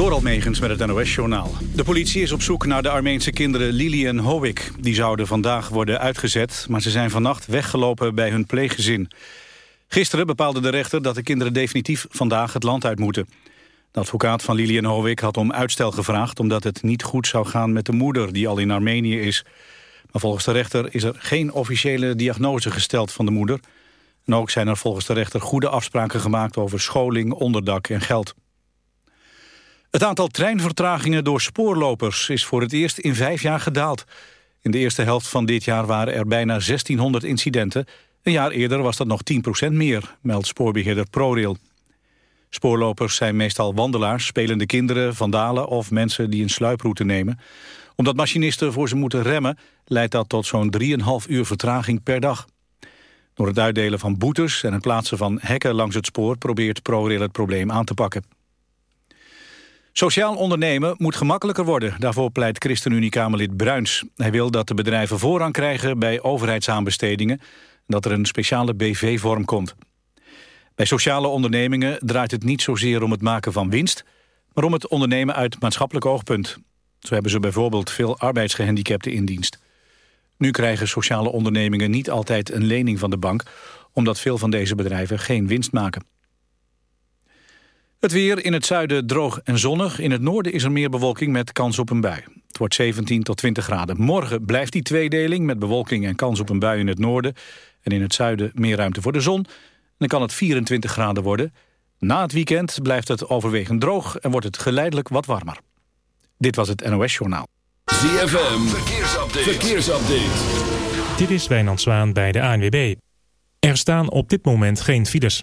Door Almegens met het NOS-journaal. De politie is op zoek naar de Armeense kinderen Lili en Howick. Die zouden vandaag worden uitgezet, maar ze zijn vannacht weggelopen bij hun pleeggezin. Gisteren bepaalde de rechter dat de kinderen definitief vandaag het land uit moeten. De advocaat van Lili en had om uitstel gevraagd... omdat het niet goed zou gaan met de moeder die al in Armenië is. Maar volgens de rechter is er geen officiële diagnose gesteld van de moeder. En ook zijn er volgens de rechter goede afspraken gemaakt over scholing, onderdak en geld. Het aantal treinvertragingen door spoorlopers is voor het eerst in vijf jaar gedaald. In de eerste helft van dit jaar waren er bijna 1600 incidenten. Een jaar eerder was dat nog 10% meer, meldt spoorbeheerder ProRail. Spoorlopers zijn meestal wandelaars, spelende kinderen, vandalen... of mensen die een sluiproute nemen. Omdat machinisten voor ze moeten remmen... leidt dat tot zo'n 3,5 uur vertraging per dag. Door het uitdelen van boetes en het plaatsen van hekken langs het spoor... probeert ProRail het probleem aan te pakken. Sociaal ondernemen moet gemakkelijker worden. Daarvoor pleit ChristenUnie-Kamerlid Bruins. Hij wil dat de bedrijven voorrang krijgen bij overheidsaanbestedingen... en dat er een speciale BV-vorm komt. Bij sociale ondernemingen draait het niet zozeer om het maken van winst... maar om het ondernemen uit maatschappelijk oogpunt. Zo hebben ze bijvoorbeeld veel arbeidsgehandicapten in dienst. Nu krijgen sociale ondernemingen niet altijd een lening van de bank... omdat veel van deze bedrijven geen winst maken. Het weer in het zuiden droog en zonnig. In het noorden is er meer bewolking met kans op een bui. Het wordt 17 tot 20 graden. Morgen blijft die tweedeling met bewolking en kans op een bui in het noorden. En in het zuiden meer ruimte voor de zon. Dan kan het 24 graden worden. Na het weekend blijft het overwegend droog en wordt het geleidelijk wat warmer. Dit was het NOS Journaal. ZFM, verkeersupdate. verkeersupdate. Dit is Wijnand Zwaan bij de ANWB. Er staan op dit moment geen files.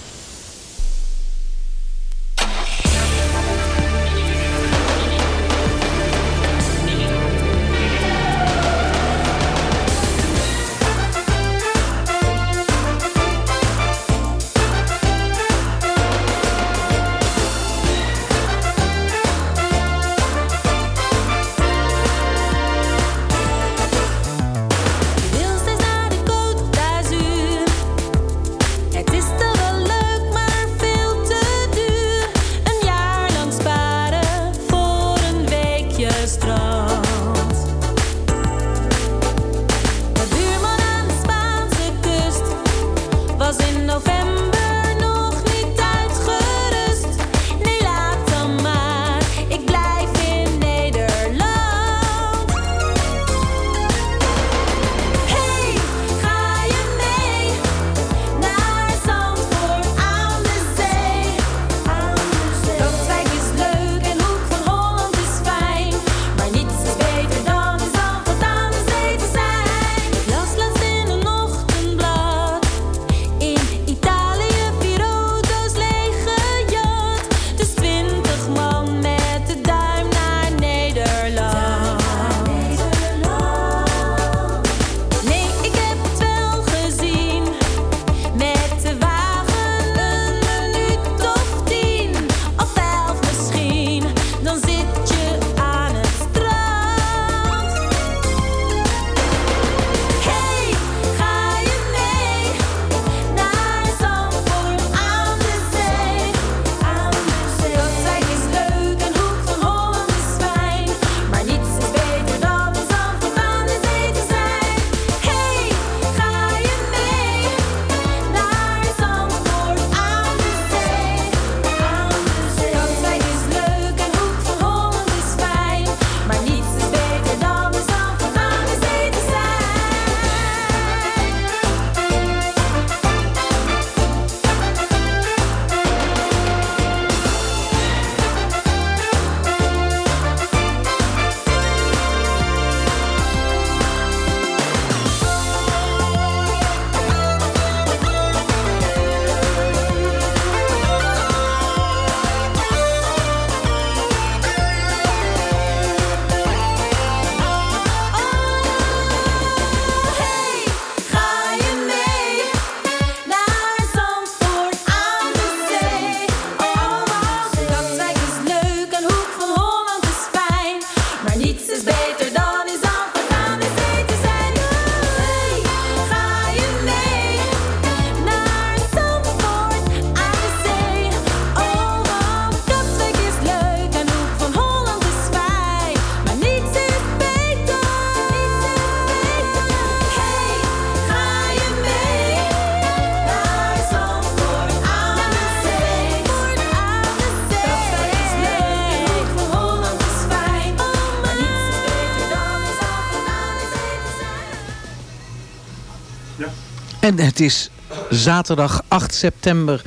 En het is zaterdag 8 september.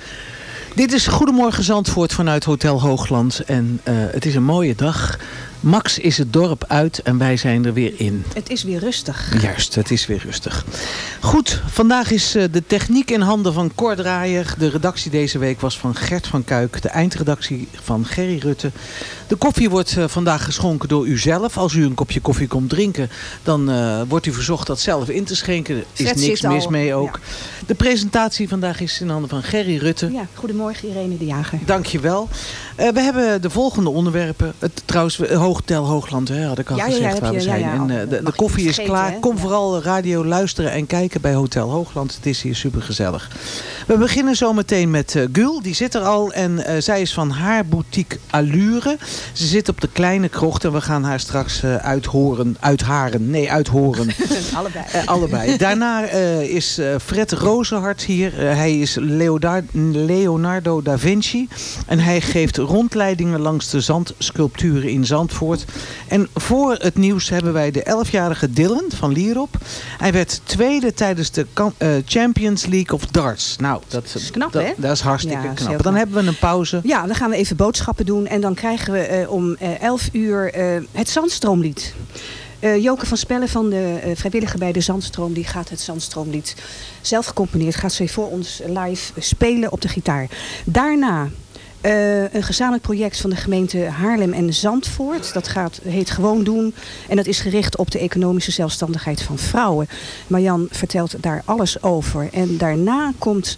Dit is Goedemorgen Zandvoort vanuit Hotel Hoogland. En eh, het is een mooie dag. Max is het dorp uit en wij zijn er weer in. Het is weer rustig. Juist, het is weer rustig. Goed, vandaag is eh, de techniek in handen van Cor Draaier. De redactie deze week was van Gert van Kuik. De eindredactie van Gerry Rutte. De koffie wordt eh, vandaag geschonken door u zelf. Als u een kopje koffie komt drinken, dan eh, wordt u verzocht dat zelf in te schenken. Er is Fred niks al, mis mee ook. De presentatie vandaag is in handen van Gerry Rutte. Ja, goedemorgen Irene de Jager. Dankjewel. Uh, we hebben de volgende onderwerpen. Het, trouwens, we- Hoogtel Hoogland hè, had ik al Ja, ja, ja, gezegd heb waar we je- ja, zijn. ja, en, eh, de, koffie is klaar. hè? Kom Ja. vooral radio luisteren en kijken bij Hotel Hoogland. Het is hier super gezellig. We beginnen zo meteen met eh, Gul. Die zit er al en eh, zij is van haar boutique Allure. Ze zit op de kleine krocht en we gaan haar straks eh, uithoren. Uitharen. Nee, uithoren. Allebei. Eh, allebei. Daarna eh, is eh, Fred Rozenhart hier. Hij is Leonardo da Vinci. En hij geeft rondleidingen langs de zandsculpturen in Zandvoort. En voor het nieuws hebben wij de 11-jarige Dylan van Lierop. Hij werd tweede tijdens de eh, Champions League of Darts. Nou, dat, is knap, dat, hè? dat is hartstikke Ja, knap. Dan hebben we een pauze. Ja, dan gaan we even boodschappen doen. En dan krijgen we eh, om eh 11 uur eh, het Zandstroomlied. Eh Joke van Spellen van de eh, vrijwilliger bij de Zandstroom... die gaat het Zandstroomlied zelf gecomponeerd... gaat ze voor ons live spelen op de gitaar. Daarna een gezamenlijk project van de gemeente Haarlem en Zandvoort. Dat gaat, heet Gewoon Doen. En dat is gericht op de economische zelfstandigheid van vrouwen. Marjan vertelt daar alles over. En daarna komt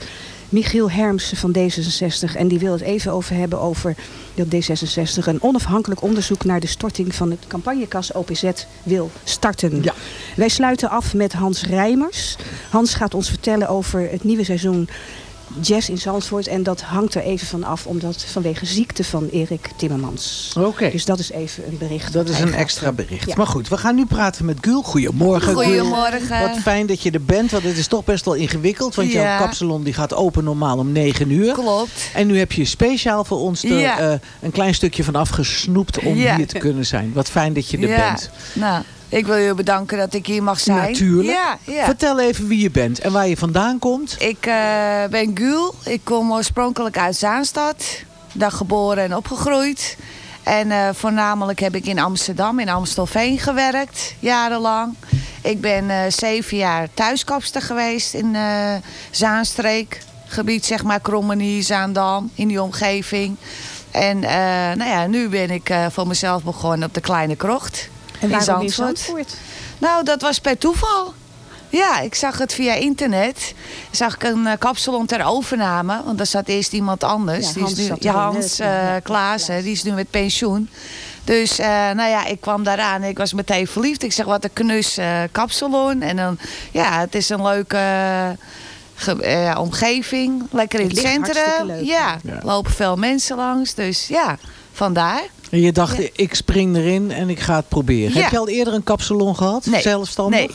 Michiel Hermsen van D66. En die wil het even over hebben over dat D66 een onafhankelijk onderzoek naar de storting van het campagnekas OPZ wil starten. Ja. Wij sluiten af met Hans Rijmers. Hans gaat ons vertellen over het nieuwe seizoen jazz in Zandvoort. En dat hangt er even van af, omdat vanwege ziekte van Erik Timmermans. Oké. Dus dat is even een bericht. Dat is een extra bericht. Ja. Maar goed, we gaan nu praten met Gul. Goedemorgen, Gul. Goedemorgen. Wat fijn dat je er bent, want het is toch best wel ingewikkeld. Want jouw kapsalon die gaat open normaal om 9 uur. Klopt. En nu heb je speciaal voor ons er Ja. eh, een klein stukje van afgesnoept om Ja. hier te kunnen zijn. Wat fijn dat je er ja. bent. Nou, ik wil je bedanken dat ik hier mag zijn. Natuurlijk. Ja, ja. Vertel even wie je bent en waar je vandaan komt. Ik eh, ben Gul. Ik kom oorspronkelijk uit Zaanstad. Daar geboren en opgegroeid. En eh, voornamelijk heb ik in Amsterdam, in Amstelveen gewerkt, jarenlang. Ik ben eh, zeven jaar thuiskapster geweest in Zaanstreek. Gebied zeg maar Krommenie, Zaandam, in die omgeving. En nou ja, nu ben ik voor mezelf begonnen op de Kleine Krocht. En waarom in Zandvoort. Zandvoort? Nou, dat was per toeval. Ja, ik zag het via internet. Zag ik een uh, kapsalon ter overname. Want daar zat eerst iemand anders. Ja, die Hans is nu, ja, Hans uh, ja, Klaassen. Die is nu met pensioen. Dus uh, nou ja, ik kwam daaraan en ik was meteen verliefd. Ik zeg, wat een knus uh, kapsalon. En dan, ja, het is een leuke uh, omgeving. Lekker in het, het centrum. Leuk, ja, ja, lopen veel mensen langs. Dus ja, vandaar. En je dacht, ja. ik spring erin en ik ga het proberen. Ja. Heb je al eerder een kapsalon gehad? Nee. Zelfstandig? Nee.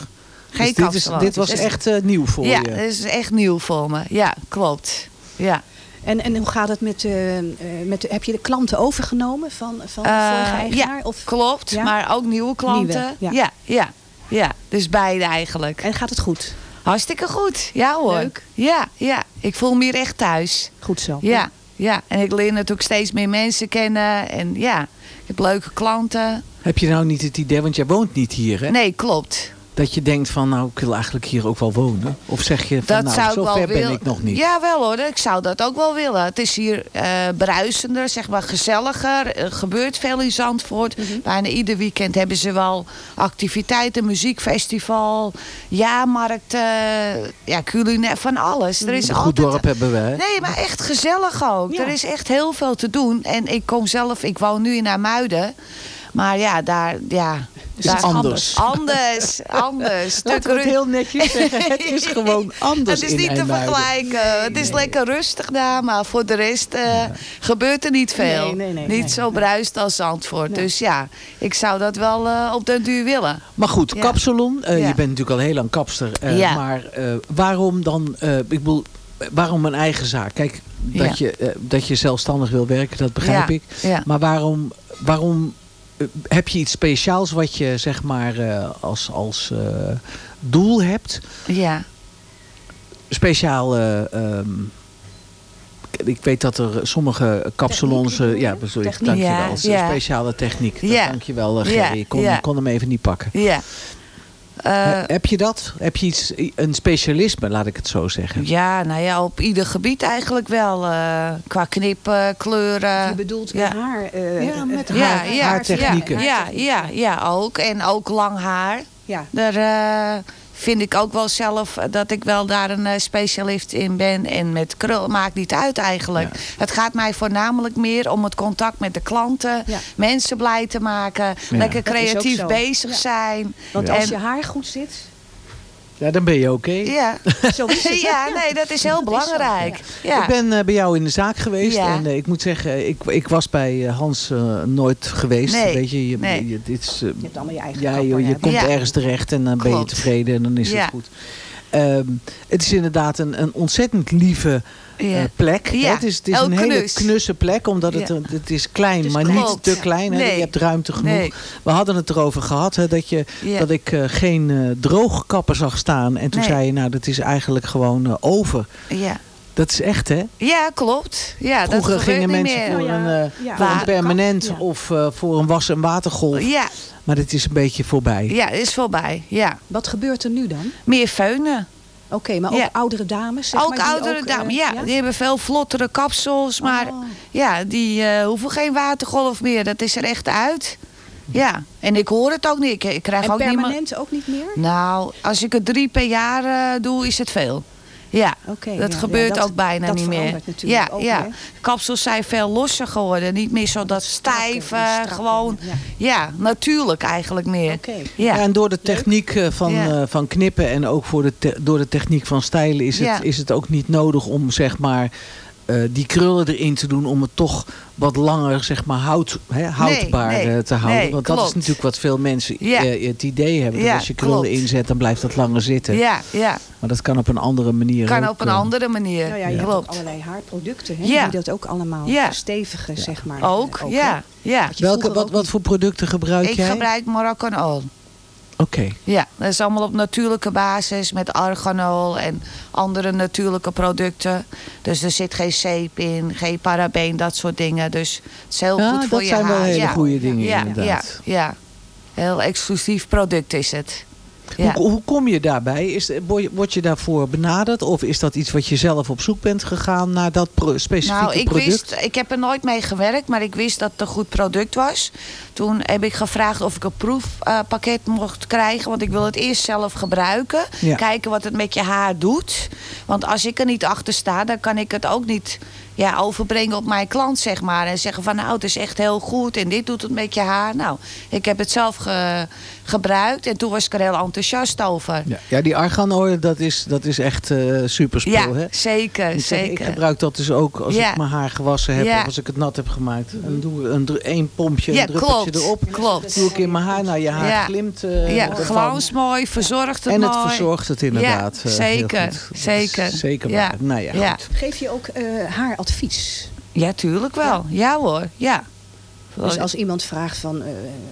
Geen dus dit, is, dit was dus, echt uh, nieuw voor ja, je? Ja, dit is echt nieuw voor me. Ja, klopt. Ja. En, en hoe gaat het met, uh, met heb je de klanten overgenomen van, van de uh, vorige eigenaar? Ja, of? klopt. Ja? Maar ook nieuwe klanten. Nieuwe, ja. ja, ja, ja. Dus beide eigenlijk. En gaat het goed? Hartstikke goed. Ja hoor. Leuk. Ja, ja. Ik voel me hier echt thuis. Goed zo. Ja, ja. En ik leer natuurlijk steeds meer mensen kennen. En ja, ik heb leuke klanten. Heb je nou niet het idee, want jij woont niet hier hè? Nee, klopt. Dat je denkt van, nou, ik wil eigenlijk hier ook wel wonen. Of zeg je van, dat nou, zou zo ik wel ver ben ik nog niet. Ja, wel hoor. Ik zou dat ook wel willen. Het is hier uh, bruisender, zeg maar gezelliger. Er gebeurt veel in Zandvoort. Mhm. Mm -hmm. Bijna ieder weekend hebben ze wel activiteiten. Muziekfestival, jaarmarkten, ja, culinair, van alles. Er is een altijd... goed dorp hebben we, hè? Nee, maar echt gezellig ook. Ja. Er is echt heel veel te doen. En ik kom zelf, ik woon nu in Amuiden. Maar ja, daar, ja, het is anders. Anders, anders. Laten we het heel netjes zeggen. Het is gewoon anders Het is niet te vergelijken. Het is nee. lekker rustig daar, maar voor de rest uh, ja. gebeurt er niet veel. Nee, nee, nee, niet zo bruist als Zandvoort. Dus ja, ik zou dat wel uh, op den duur willen. Maar goed, ja. kapsalon. Uh, je bent natuurlijk al heel lang kapster. ja. Maar waarom dan, ik bedoel, waarom een eigen zaak? Kijk, dat, je, dat je zelfstandig wil werken, dat begrijp ik. Maar waarom... waarom heb je iets speciaals wat je zeg maar uh, als, als uh, doel hebt? Ja. speciale... ehm, ik weet dat er sommige kapsalons... Techniek, eh, ja, sorry, Techniek. dankjewel. Ja, speciale techniek. Dat Ja. Dankjewel, eh, Gerry. Ik kon, kon hem even niet pakken. Ja. Eh, He- heb je dat? Heb je iets, een specialisme, laat ik het zo zeggen? ja, nou ja, op ieder gebied eigenlijk wel. eh, qua knippen, kleuren. Je bedoelt ja. haar... eh, Ja, met eh, Ja, haar- ja, haartechnieken. Ja, ja, ja, ook. En ook lang haar. Ja. Daar eh, vind ik ook wel zelf dat ik wel daar een eh, specialist in ben. En met krul maakt niet uit eigenlijk. Het gaat mij voornamelijk meer om het contact met de klanten. Ja. Mensen blij te maken. Lekker creatief bezig Ja. zijn. Want En- als je haar goed zit, Ja, dan ben je oké. Ja. zo is het. ja, nee, dat is heel Dat is zo, belangrijk. ja. Ja. Ik ben eh, bij jou in de zaak geweest Ja. en eh, ik moet zeggen, ik, ik was bij eh, Hans nooit geweest. Nee. Weet je, je, Nee. je- dit is, Je hebt allemaal je eigen ja, je komt Ja. ergens terecht en dan ben je tevreden en dan is Ja. het goed. Ehm, het is inderdaad een, een ontzettend lieve eh, plek. Ja, hè. Het is, het is een hele knus. knusse plek, omdat het, Ja. het is klein, maar niet te klein. Hè. Nee. Je hebt ruimte genoeg. Nee. We hadden het erover gehad, hè, dat, je, Ja. dat ik eh, geen eh droogkappen zag staan. En toen Nee. zei je, nou, dat is eigenlijk gewoon over. Ja. Dat is echt, hè? ja, klopt. Ja, Vroeger dat gingen niet mensen meer. voor, Oh ja, een, eh, ja. voor een permanent Ja. of eh, voor een was- en watergolf. Ja, Maar dit is een beetje voorbij. ja, is voorbij. Ja. Wat gebeurt er nu dan? Meer feunen. Oké, maar ook Ja. oudere dames? Zeg ook maar, oudere ook, dames, eh, ja, Die hebben veel vlottere kapsels. Maar Oh. ja, die eh, hoeven geen watergolf meer. Dat is er echt uit. Ja, en ik hoor het ook niet. Ik, ik krijg En ook niet meer... permanent ook niet meer? Nou, als ik het drie per jaar eh, doe, is het veel. Ja, Oké, dat ja, gebeurt ja, dat- ook bijna dat niet meer. Ja, ook, ja. hè? kapsels zijn veel losser geworden. Niet meer zo dat stijf, Strakker, gewoon. ja. Ja, natuurlijk eigenlijk meer. Oké. Ja. En door de techniek eh, van, Ja. eh, van knippen en ook voor de door de techniek van stijlen is het, is het ook niet nodig om zeg maar eh, die krullen erin te doen om het toch wat langer zeg maar houd, hè, houdbaar nee, eh, te houden. nee, Want dat is natuurlijk wat veel mensen Ja. eh, het idee hebben. Dat Ja, als je krullen klopt. inzet dan blijft dat langer zitten. Ja, ja. Maar dat kan op een andere manier Kan ook, op een eh, andere manier. Nou ja, je hebt ook Klopt. allerlei haarproducten hè, Ja. die dat ook allemaal Ja. verstevigen, zeg maar. Ook, Eh, ja. ja. Welke, wat, ook wat voor producten gebruik Ik jij? gebruik Moroccan oil. Oké. Ja, dat is allemaal op natuurlijke basis met arganol en andere natuurlijke producten. Dus er zit geen zeep in, geen parabeen, dat soort dingen. Dus het is heel Ja, goed voor dat je zijn wel haar. hele ja. goede dingen ja, inderdaad. Ja, ja, heel exclusief product is het. Ja. Hoe, hoe kom je daarbij? Is, word, je, daarvoor benaderd? Of is dat iets wat je zelf op zoek bent gegaan naar dat pro- specifieke Nou, ik product? wist, ik heb er nooit mee gewerkt, maar ik wist dat het een goed product was. Toen heb ik gevraagd of ik een proefpakket mocht krijgen, want ik wil het eerst zelf gebruiken. Ja. Kijken wat het met je haar doet. Want als ik er niet achter sta, dan kan ik het ook niet ja, overbrengen op mijn klant, zeg maar. En zeggen van, nou, het is echt heel goed en dit doet het met je haar. Nou, ik heb het zelf ge- gebruikt en toen was ik er heel enthousiast over. Ja, ja die arganoil, dat is, dat is echt eh super spul, Ja, hè? zeker, Ik, zeg, ik zeker. gebruik dat dus ook als Ja. ik mijn haar gewassen heb Ja. of als ik het nat heb gemaakt. Dan doe ik een, één pompje, Ja, een druppeltje klopt, erop. klopt. Doe ik in mijn haar. Nou, je haar Ja. glimt eh, Ja, glans mooi, verzorgt het En het mooi. verzorgt het inderdaad. Ja, eh, zeker, heel goed. Dat is zeker. Zeker Ja. waar. Nou ja, Ja. goed. Geef je ook eh, haaradvies? Ja, tuurlijk wel. Ja, hoor, ja. Dus als iemand vraagt van eh, een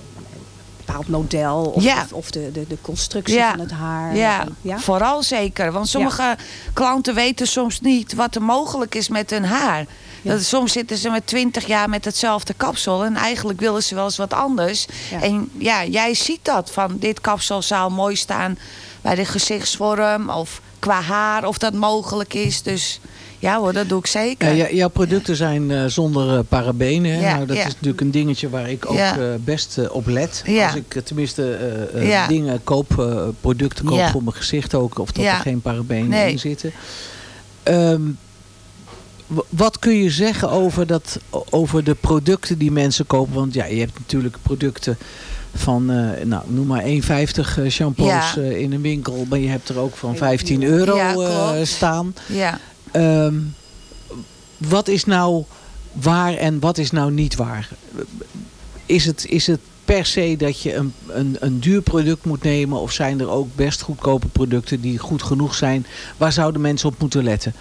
bepaald model of, Ja. of, of de, de, de constructie Ja. van het haar. Ja, ja? vooral zeker. Want sommige klanten weten soms niet wat er mogelijk is met hun haar. Ja. Dat, soms zitten ze met twintig jaar met hetzelfde kapsel. En eigenlijk willen ze wel eens wat anders. Ja. En ja, jij ziet dat. Van dit kapsel zou mooi staan bij de gezichtsvorm. Of qua haar, of dat mogelijk is. Dus ja hoor, dat doe ik zeker. Ja, jouw producten zijn eh, zonder eh, parabenen. Ja, nou, dat ja. is natuurlijk een dingetje waar ik ook eh, best op let. Ja. Als ik tenminste dingen koop, producten koop voor mijn gezicht ook. Of dat er geen parabenen Nee. in zitten. W- wat kun je zeggen over, dat, over de producten die mensen kopen? Want ja, je hebt natuurlijk producten van, nou, noem maar 1,50 eh, shampoos Ja. in een winkel. Maar je hebt er ook van 15 euro Ja, staan. Ja. Ehm, wat is nou waar en wat is nou niet waar? Is het, is het per se dat je een, een, een duur product moet nemen... of zijn er ook best goedkope producten die goed genoeg zijn? Waar zouden mensen op moeten letten?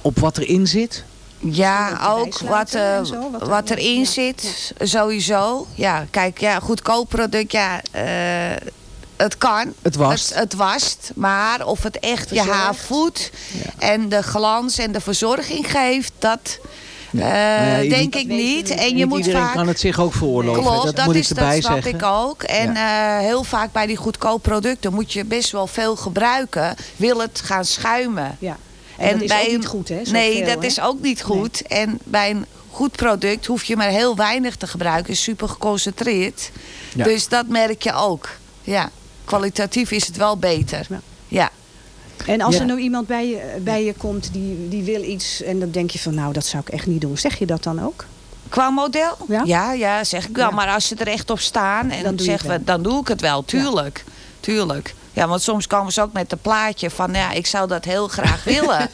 Op wat erin zit? Ja, ook wat, eh, zo, wat er- wat erin ja, zit, sowieso. Ja, kijk, ja, goedkoop product, ja. eh, Het kan. Het wast. Het, het wast. Maar of het echt je haar voedt en de glans en de verzorging geeft, dat eh, Nou ja, denk ik niet. En je Niet moet iedereen vaak. kan het zich ook veroorloven. Klopt, dat, dat, moet is, ik erbij dat snap zeggen. ik ook. En eh, heel vaak bij die goedkoop producten moet je best wel veel gebruiken. Wil het gaan schuimen. Ja. En, dat is ook een- niet goed, hè? nee, dat hè? is ook niet goed. En bij een goed product hoef je maar heel weinig te gebruiken. Is super geconcentreerd. Ja. Dus dat merk je ook. Ja, kwalitatief is het wel beter. Ja. Ja. En als Ja. er nou iemand bij je, bij je komt die, die wil iets en dan denk je van nou dat zou ik echt niet doen. Zeg je dat dan ook? Qua model? Ja? ja, zeg ik wel. Ja. Maar als ze er echt op staan en Dan zeggen we, dan doe ik het wel. Tuurlijk. Tuurlijk. Ja, want soms komen ze ook met een plaatje van, ja, ik zou dat heel graag willen.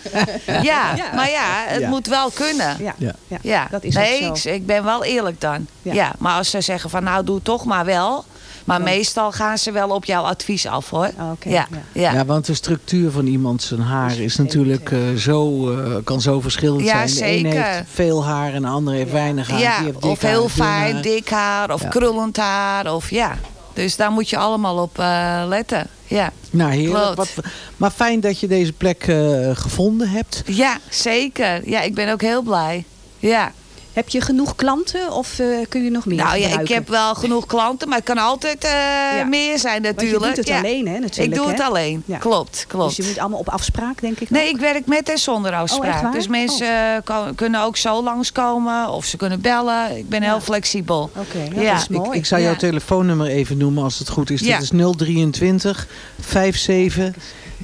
ja, Ja. maar ja, het Ja. moet wel kunnen. Ja, Ja. ja. Ja, dat is nee, ook zo. ik, ik ben wel eerlijk dan. Ja. Ja. maar als ze zeggen van nou doe toch maar wel. Maar meestal gaan ze wel op jouw advies af hoor. Oh, oké, ja. ja. Ja. Want de structuur van iemand zijn haar is natuurlijk eh, zo, eh, kan zo verschillend Ja, zijn. De een zeker. heeft veel haar en de ander heeft weinig haar. Ja, Die heeft dik of heel fijn, haar. dik haar of Ja. krullend haar. Of, ja. Dus daar moet je allemaal op eh, letten. Ja. Nou, heerlijk. Wat, maar fijn dat je deze plek eh, gevonden hebt. ja, zeker. Ja, ik ben ook heel blij. Ja. Heb je genoeg klanten of eh, kun je nog meer Nou ja, ik heb wel genoeg klanten, maar het kan altijd eh, Ja. meer zijn Want natuurlijk. je doet het Ja. alleen hè natuurlijk. Ik doe het alleen. Ja. Klopt, klopt. Dus je moet allemaal op afspraak denk ik Nee, ook? ik werk met en zonder Oh, echt afspraak. waar? dus mensen eh, kunnen ook zo langskomen of ze kunnen bellen. Ik ben heel flexibel. Oké, nou, Ja. dat is mooi. Ik, ik zou jouw Ja. telefoonnummer even noemen als het goed is. Ja. Dat is 023 57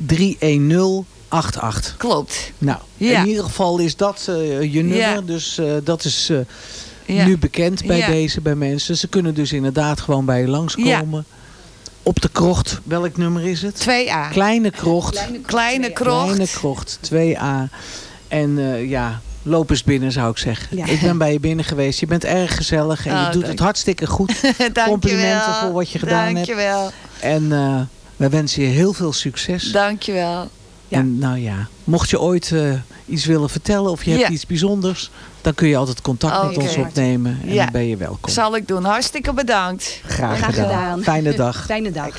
310 88. Klopt. Nou, Ja. in ieder geval is dat eh, je nummer. Ja. Dus eh, dat is eh, Ja. nu bekend bij deze, bij mensen. Ze kunnen dus inderdaad gewoon bij je langskomen. Op de krocht, welk nummer is het? 2A. Kleine krocht. Kleine krocht. Kleine krocht, 2A. En ja, loop eens binnen zou ik zeggen. Ja. Ik ben bij je binnen geweest. Je bent erg gezellig en Oh, je doet dank. het hartstikke goed. Complimenten voor wat je gedaan hebt. Dankjewel. En eh wij wensen je heel veel succes. Dankjewel. Ja. En nou ja, mocht je ooit eh, iets willen vertellen of je hebt Ja. iets bijzonders, dan kun je altijd contact met ons opnemen en Ja. dan ben je welkom. Zal ik doen. Hartstikke bedankt. Graag, Graag gedaan. gedaan. Fijne dag. Fijne dag.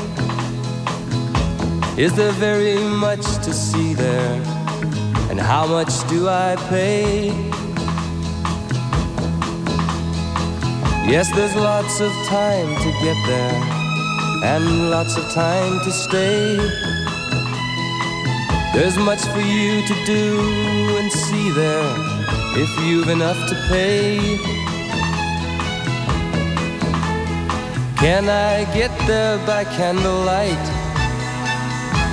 Is there very much to see there? And how much do I pay? Yes, there's lots of time to get there, and lots of time to stay. There's much for you to do and see there if you've enough to pay. Can I get there by candlelight?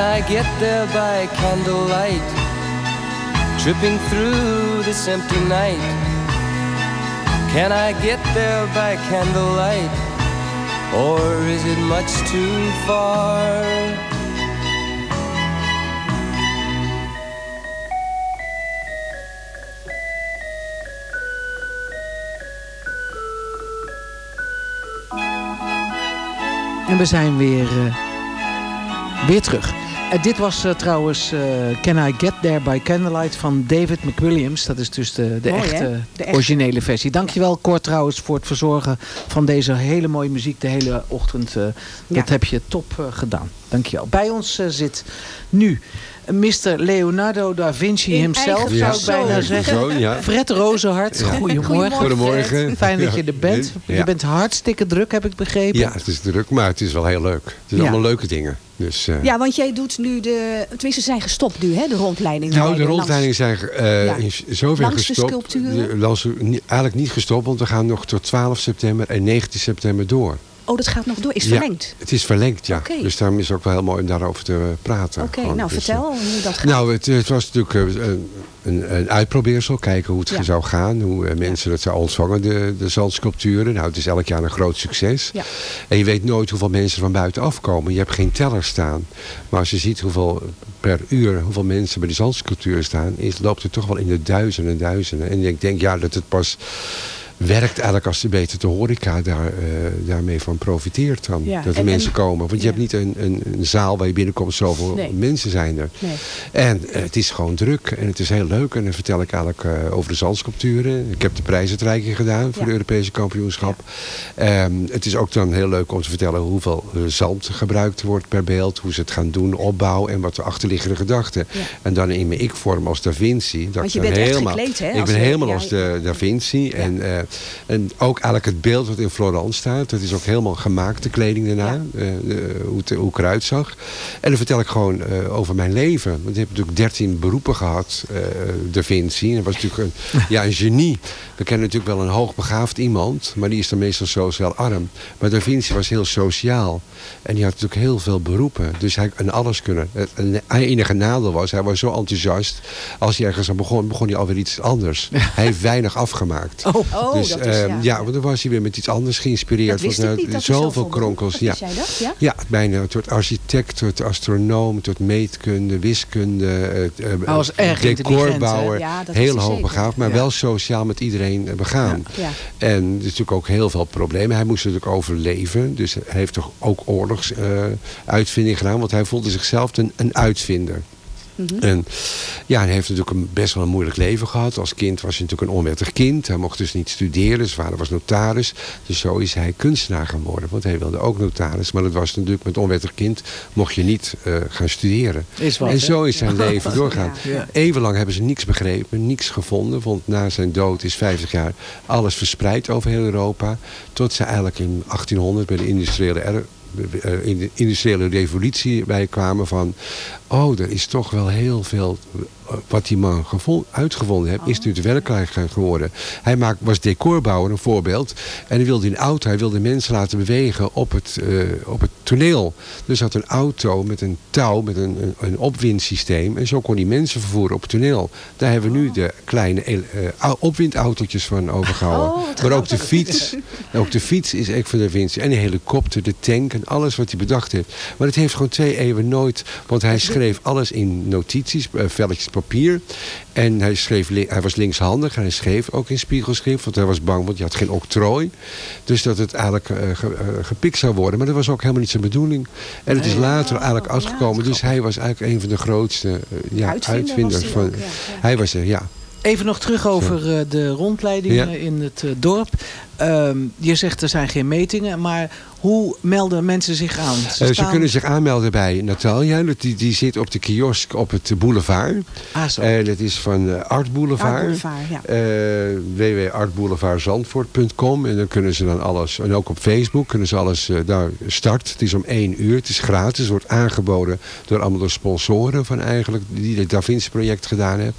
Can I get there by candlelight? tripping through this empty night. Can I get there by candlelight? Or is it much too far? En we zijn weer, eh, weer terug. Eh, dit was eh, trouwens eh, Can I Get There by Candlelight van David McWilliams. Dat is dus de, de, Mooi, echte? De echte. originele versie. Dankjewel Cor trouwens voor het verzorgen van deze hele mooie muziek de hele ochtend. Dat heb je top gedaan. Dankjewel. Bij ons zit nu Mr. Leonardo da Vinci In himself, zou ik bijna zeggen. Zo, ja. Fred Rozenhart, Ja. goedemorgen. Goedemorgen. Fijn dat je er bent. Ja. Je bent hartstikke druk, heb ik begrepen. Ja, het is druk, maar het is wel heel leuk. Het zijn Ja. allemaal leuke dingen. Dus, eh, Ja, want jij doet nu de... Tenminste, ze zijn gestopt nu, hè? De rondleidingen. nou, de rondleidingen zijn eh, Ja. in zover Langs de gestopt. sculpturen? De- langs- eigenlijk niet gestopt, want we gaan nog tot 12 september en 19 september door. Oh, dat gaat nog door. Is Ja, verlengd. het is verlengd, ja. Dus daarom is het ook wel heel mooi om daarover te praten. Oké, nou Dus, vertel eh, hoe dat gaat. Nou, het, het was natuurlijk eh, een, een, een uitprobeersel. Kijken hoe het Ja. zou gaan. Hoe eh, mensen het zouden ontvangen, de, de zandsculpturen. Nou, het is elk jaar een groot succes. Ja. En je weet nooit hoeveel mensen van buiten afkomen. Je hebt geen teller staan. Maar als je ziet hoeveel per uur, hoeveel mensen bij die zandsculpturen staan, is, loopt het toch wel in de duizenden en duizenden. En ik denk ja, dat het pas werkt eigenlijk als de beter de horeca daar, eh, daarmee van profiteert dan. Ja, Dat de en- mensen en- komen. Want je ja. hebt niet een, een, een zaal waar je binnenkomt, zoveel Nee. mensen zijn er. Nee. En eh, het is gewoon druk en het is heel leuk. En dan vertel ik eigenlijk eh, over de zandsculpturen. Ik heb de prijsuitreiking gedaan voor Ja. de Europese kampioenschap. Ehm, het is ook dan heel leuk om te vertellen hoeveel zand gebruikt wordt per beeld. Hoe ze het gaan doen, opbouw en wat de achterliggende gedachten. En dan in mijn ik-vorm als Da Vinci. Dat Want je bent echt helemaal, gekleed, hè, Ik ben helemaal als de Da Vinci. En, en ook eigenlijk het beeld wat in Florence staat. Dat is ook helemaal gemaakte kleding daarna. eh, de- hoe, het, hoe ik eruit zag. En dan vertel ik gewoon eh, over mijn leven. Want ik heb natuurlijk 13 beroepen gehad, eh Da Vinci. En dat was natuurlijk een, ja, een genie. We kennen natuurlijk wel een hoogbegaafd iemand. Maar die is dan meestal sociaal arm. Maar Da Vinci was heel sociaal. En die had natuurlijk heel veel beroepen. Dus hij kon alles kunnen. Het een- enige nadeel was, hij was zo enthousiast. Als hij ergens aan begon, begon hij alweer iets anders. hij heeft weinig afgemaakt. Oh, oh, dus, dat is, ehm, ja. ja, want dan was hij weer met iets anders geïnspireerd. Dat wist Want, ik nou, niet, dat er zoveel kronkels. Ja. dat? Ja? Ja, bijna. Tot architect, tot astronoom, tot meetkunde, wiskunde, eh, eh, Hij was erg decorbouwer. Ja, dat heel hij hoog zeker. begaafd, maar Ja. wel sociaal met iedereen eh, begaan. Ja. En er is natuurlijk ook heel veel problemen. Hij moest natuurlijk overleven. Dus hij heeft toch ook oorlogsuitvinding gedaan. Want hij voelde zichzelf een, een uitvinder. Mhm. En ja, hij heeft natuurlijk een, best wel een moeilijk leven gehad. Als kind was hij natuurlijk een onwettig kind. Hij mocht dus niet studeren. Zijn vader was notaris. Dus zo is hij kunstenaar geworden. Want hij wilde ook notaris. Maar dat was natuurlijk met onwettig kind. Mocht je niet eh, gaan studeren. Is wat, en hè? zo is zijn leven doorgaan. Ja. Evenlang hebben ze niks begrepen. Niks gevonden. Want na zijn dood is 50 jaar alles verspreid over heel Europa. Tot ze eigenlijk in 1800 bij de industriële eh, in de industriële revolutie bij kwamen van... oh, er is toch wel heel veel eh, wat die man gevon- uitgevonden heeft... is nu de werkelijkheid geworden. Hij maakt, was decorbouwer, een voorbeeld. En hij wilde een auto, hij wilde mensen laten bewegen op het, eh, op het toneel. Dus had een auto met een touw, met een, een, een opwindsysteem. En zo kon hij mensen vervoeren op het toneel. Daar hebben we nu de kleine au- opwindautootjes van overgehouden. Oh, maar ook de fiets. Ook de fiets is echt van de Vinci. En de helikopter, de tank en alles wat hij bedacht heeft. Maar het heeft gewoon twee eeuwen nooit. Want hij schreef alles in notities, eh, velletjes papier. En hij, schreef, hij was linkshandig en hij schreef ook in spiegelschrift. Want hij was bang, want je had geen octrooi. Dus dat het eigenlijk eh, ge- eh, gepikt zou worden. Maar dat was ook helemaal niet zijn bedoeling. En het is later eigenlijk uitgekomen. Dus hij was eigenlijk een van de grootste ja, uitvinders. hij van, ook, ja, ja. Hij was er, ja. Even nog terug over eh, de rondleidingen Ja. in het dorp. Ehm, je zegt er zijn geen metingen, maar hoe melden mensen zich aan? Ze, Eh, ze kunnen zich aanmelden bij Natalia. Die, die zit op de kiosk op het boulevard. Ah, zo. En dat is van eh, Art Boulevard. Art Boulevard, ja. Www.artboulevardzandvoort.com En dan kunnen ze dan alles, en ook op Facebook kunnen ze alles daar start. Het is om één uur, het is gratis. Het wordt aangeboden door allemaal de sponsoren van eigenlijk, die het Da Vinci project gedaan hebben.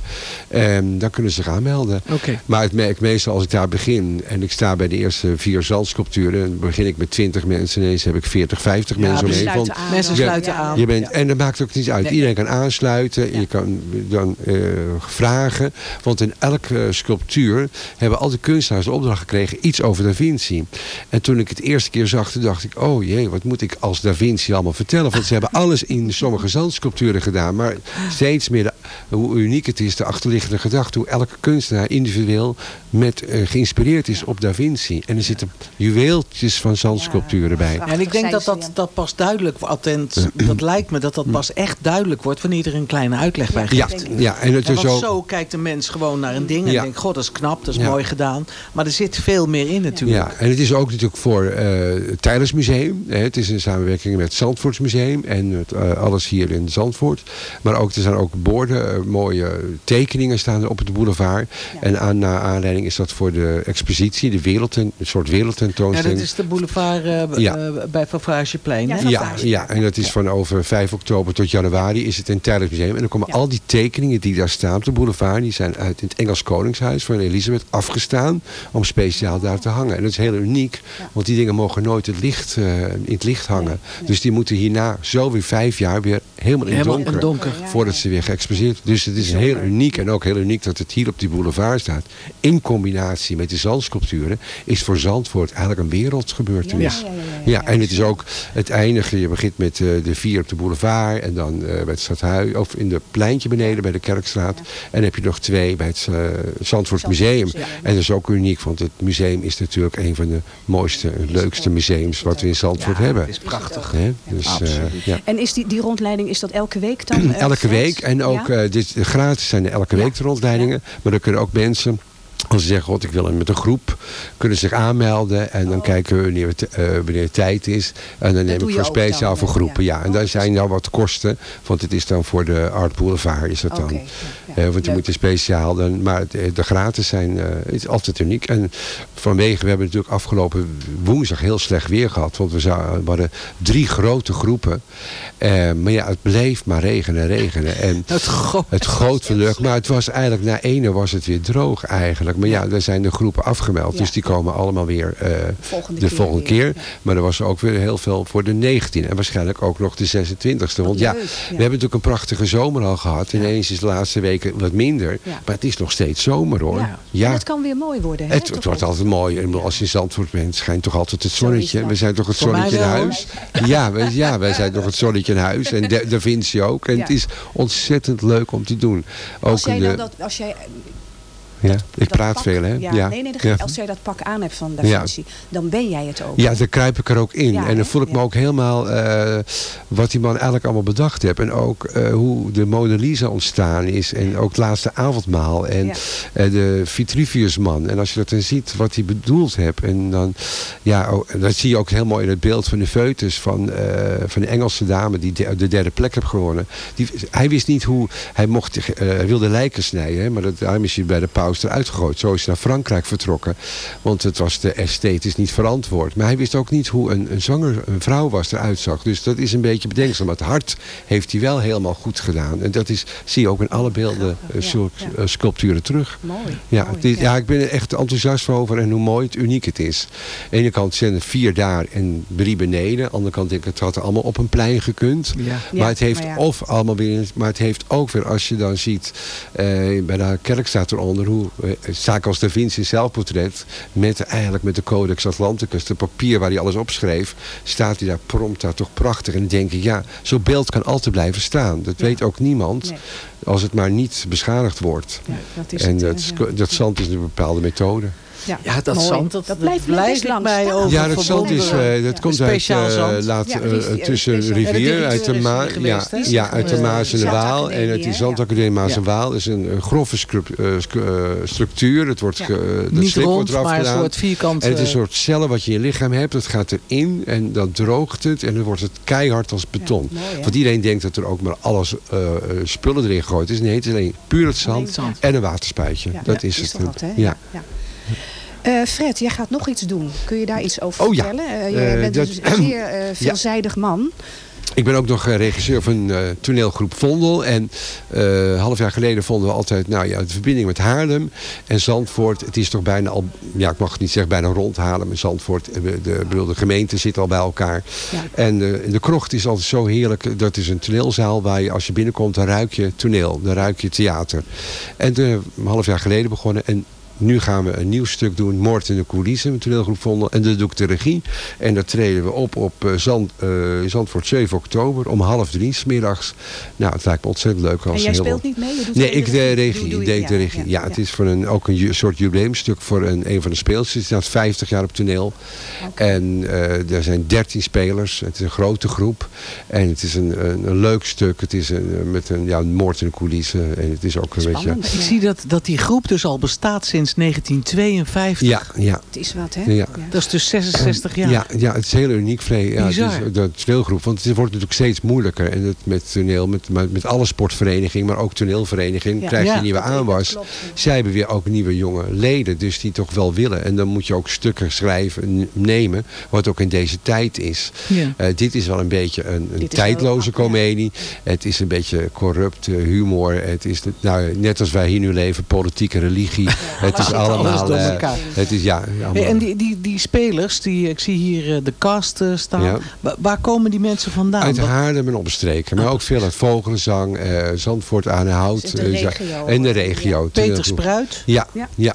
En daar kunnen ze zich aanmelden. Oké. Maar het merk meestal als ik daar begin en ik sta bij de eerste vier zandsculpturen. Begin ik met 20 mensen. Ineens heb ik 40, 50 Ja, mensen mensen omheen. sluiten aan. Mensen je- sluiten aan. Je bent, En dat maakt ook niet uit. Nee. Iedereen kan aansluiten. Je kan dan eh, vragen. Want in elke sculptuur hebben al die kunstenaars de opdracht gekregen iets over Da Vinci. En toen ik het eerste keer zag, toen dacht ik, oh jee, wat moet ik als Da Vinci allemaal vertellen? Want ze hebben alles in sommige zandsculpturen gedaan. Maar steeds meer de, hoe uniek het is, de achterliggende gedachte. Hoe elke kunstenaar individueel met, eh, geïnspireerd is op Da Vinci. En er zitten juweeltjes van zandsculpturen bij. En ik denk dat dat, dat pas duidelijk, attent, dat lijkt me dat dat pas echt duidelijk wordt wanneer er een kleine uitleg bij geeft. ja, en het is zo kijkt de mens gewoon naar een ding en Ja. denkt, god dat is knap, dat is Ja. mooi gedaan. Maar er zit veel meer in natuurlijk. Ja, en het is ook natuurlijk voor eh, het Tijdens Museum. Hè, Het is in samenwerking met het Zandvoortsmuseum en met, eh, alles hier in Zandvoort. Maar ook, er zijn ook borden, eh, mooie tekeningen staan er op het boulevard. En aan, naar aanleiding is dat voor de expositie, de wereldten, een soort Ja, wereldtentoonstelling. dat is de boulevard eh, Ja. eh, bij Favrageplein. hè? Ja, ja, en dat is van over 5 oktober tot januari is het in het Tijdens Museum. En dan komen al die tekeningen die daar staan op de boulevard... die zijn uit het Engels Koningshuis van Elisabeth afgestaan... om speciaal daar te hangen. En dat is heel uniek, want die dingen mogen nooit het licht, eh, in het licht hangen. Dus die moeten hierna zo weer vijf jaar weer helemaal in het Helemaal in donker... donker. voordat ze weer geëxposeerd Dus het is heel uniek en ook heel uniek dat het hier op die boulevard staat. In combinatie met de zandsculpturen is voor Zandvoort eigenlijk een wereldgebeurtenis. Ja, ja, ja, Ja, en het is ook het eindige. Je begint met eh, de vier op de boulevard. En dan eh, bij het stadhuis. Of in de pleintje beneden bij de Kerkstraat. En dan heb je nog twee bij het eh Zandvoort Museum. En dat is ook uniek. Want het museum is natuurlijk een van de mooiste en leukste museums wat we in Zandvoort hebben. Het is prachtig. Hè? Dus, eh, Absoluut. ja. En is die, die rondleiding, is dat elke week dan? elke week. En ook Ja? eh, dit, gratis zijn er elke week de rondleidingen. Maar dan kunnen ook mensen... Als ze zeggen, god, ik wil met een groep, kunnen ze zich aanmelden. En dan Oh. kijken we wanneer, het, eh, wanneer het tijd is. En dan neem ik voor speciaal voor eh, groepen. Ja. En dan zijn nou wat kosten. Want het is dan voor de Art Boulevard is dat dan. Ja, Eh, want je moet er speciaal dan. Maar het- de gratis zijn eh, is altijd uniek. En vanwege, we hebben natuurlijk afgelopen woensdag heel slecht weer gehad. Want we, we hadden drie grote groepen. Eh, maar ja, het bleef maar regenen, regenen. En Het goot. het goot van de lucht. Maar het was eigenlijk, na ene was het weer droog eigenlijk. Maar ja, er zijn de groepen afgemeld. Dus die komen allemaal weer eh, Volgende de keer volgende keer. Maar er was ook weer heel veel voor de 19 En waarschijnlijk ook nog de 26e. Want ja, we hebben natuurlijk een prachtige zomer al gehad. Ineens is de laatste weken wat minder. Maar het is nog steeds zomer hoor. Ja. Het kan weer mooi worden. Hè? Het, wordt altijd mooi. En als je in Zandvoort bent, schijnt toch altijd het zonnetje. We zijn toch het zonnetje in huis. Ja, wij, ja, wij zijn toch het zonnetje in huis. En Da Vinci ook. En Ja. het is ontzettend leuk om te doen. Ook Als jij, nou dat, als jij ja, ik praat pak- veel hè. Ja, nee, nee, Ja. als jij dat pak aan hebt van Ja. Vinci, dan ben jij het ook. Ja, daar kruip ik er ook in. Ja, en dan voel ik me Ja. ook helemaal eh, wat die man eigenlijk allemaal bedacht heeft. En ook eh, hoe de Mona Lisa ontstaan is. En ook het laatste avondmaal. En Ja. eh, de Vitruviusman. En als je dat dan ziet, wat hij bedoeld heeft. En dan, ja, ook- dat zie je ook heel mooi in het beeld van de foetus van, van de Engelse dame die de, de derde plek heeft gewonnen. Die, hij wist niet hoe, hij mocht, hij wilde lijken snijden. Hè, maar dat, daarom is hij bij de paus eruit gegooid. Zo is hij naar Frankrijk vertrokken. Want het was de esthetisch niet verantwoord. Maar hij wist ook niet hoe een, een zanger, een vrouw was eruit zag. Dus dat is een beetje bedenkzaam. Maar het hart heeft hij wel helemaal goed gedaan. En dat is, zie je ook in alle beelden, ja, zulke, ja. eh, sculpturen terug. Mooi. Ja, mooi, ja, ik ben er echt enthousiast over en hoe mooi het uniek het is. Aan de ene kant zijn er vier daar en drie beneden. Aan de andere kant denk ik, het had allemaal op een plein gekund. Ja. Maar het heeft maar ja. of allemaal weer, maar het heeft ook weer, als je dan ziet, eh, bij de kerk staat eronder, hoe eh, zaak als Da Vinci zelfportret, met eigenlijk met de Codex Atlanticus, de papier waar hij alles opschreef, staat hij daar prompt daar toch prachtig. En dan denk ik, ja, zo'n beeld kan altijd blijven staan. Dat weet ook niemand, Nee. als het maar niet beschadigd wordt. Ja, dat is en het, eh, dat, ja. dat zand is een bepaalde methode. Ja, Ja, dat mooi. zand, dat, dat blijft, blijft blijft ik lang mij staan. over Ja, dat zand is, eh, dat Ja. komt uit, eh, laat, Ja, eh, rivier- tussen rivier, uit de directeur Ma is hier geweest, ja, ja, uit de Maas en de Waal. En is hè? Zandacademie Maas en Waal is een, grove structuur. Het wordt, de Niet slip wordt rond, eraf gedaan. En het is een soort cellen wat je in je lichaam hebt. Dat gaat erin en dan droogt het. En dan wordt het keihard als beton. Want iedereen denkt dat er ook maar alles spullen erin gegooid is. Nee, het is alleen puur het zand, en een waterspuitje. Dat is het. Ja. Eh, Fred, jij gaat nog iets doen. Kun je daar iets over Oh ja. vertellen? Eh, je Eh, bent dat- een zeer veelzijdig man. Ik ben ook nog regisseur van eh, toneelgroep Vondel. En een half jaar geleden vonden we altijd nou ja, de verbinding met Haarlem en Zandvoort. Het is toch bijna al, ja ik mag het niet zeggen, bijna rond Haarlem en Zandvoort. De, de, gemeente zit al bij elkaar. En de, de krocht is altijd zo heerlijk. Dat is een toneelzaal waar je als je binnenkomt, dan ruik je toneel. Dan ruik je theater. En een half jaar geleden begonnen. En nu gaan we een nieuw stuk doen, Moord in de coulissen, met toneelgroep Vondel. En dat doe ik de regie. En dat treden we op op eh, Zand, eh, Zandvoort 7 oktober om half drie 's middags. Nou, het lijkt me ontzettend leuk. Als En jij heel speelt niet mee? Je doet Nee, ik de de regie. regie. Doe- Ik doe deed de ja, regie. Ja, ja, het is voor een, ook een ju- soort jubileumstuk voor een, een van de speelsters. Het staat 50 jaar op toneel. En eh, er zijn 13 spelers. Het is een grote groep. En het is een, een, een leuk stuk. Het is een, eh, met een, ja, een moord in de coulissen. En het is ook een beetje... Ik zie dat, dat die groep dus al bestaat sinds 1952. Ja, ja. Het is wat, hè? Ja. Dat is dus 66 jaar. Ja, ja, het is heel uniek. Vree. Ja, het Bizar. is, de toneelgroep. Want het wordt natuurlijk steeds moeilijker. En het, met toneel, met, met, met alle sportverenigingen, maar ook toneelverenigingen, Ja. krijg je Ja, nieuwe aanwas. Zij hebben weer ook nieuwe jonge leden. Dus die toch wel willen. En dan moet je ook stukken schrijven, nemen. Wat ook in deze tijd is. Ja. Eh, dit is wel een beetje een, een tijdloze comedie. Het is een beetje corrupt eh, humor. Het is nou, net als wij hier nu leven, politiek en religie. het is allemaal... door eh, elkaar. het is, ja, allemaal- Hey, en die, die, die spelers, die, ik zie hier eh, de cast eh, staan. Ja. Wa- waar komen die mensen vandaan? Uit Haarlem en omstreken. Maar ook veel uit Vogelenzang, eh, Zandvoort. Dus de ja, regio, en de regio. Peter Spruit. Ja, Ja.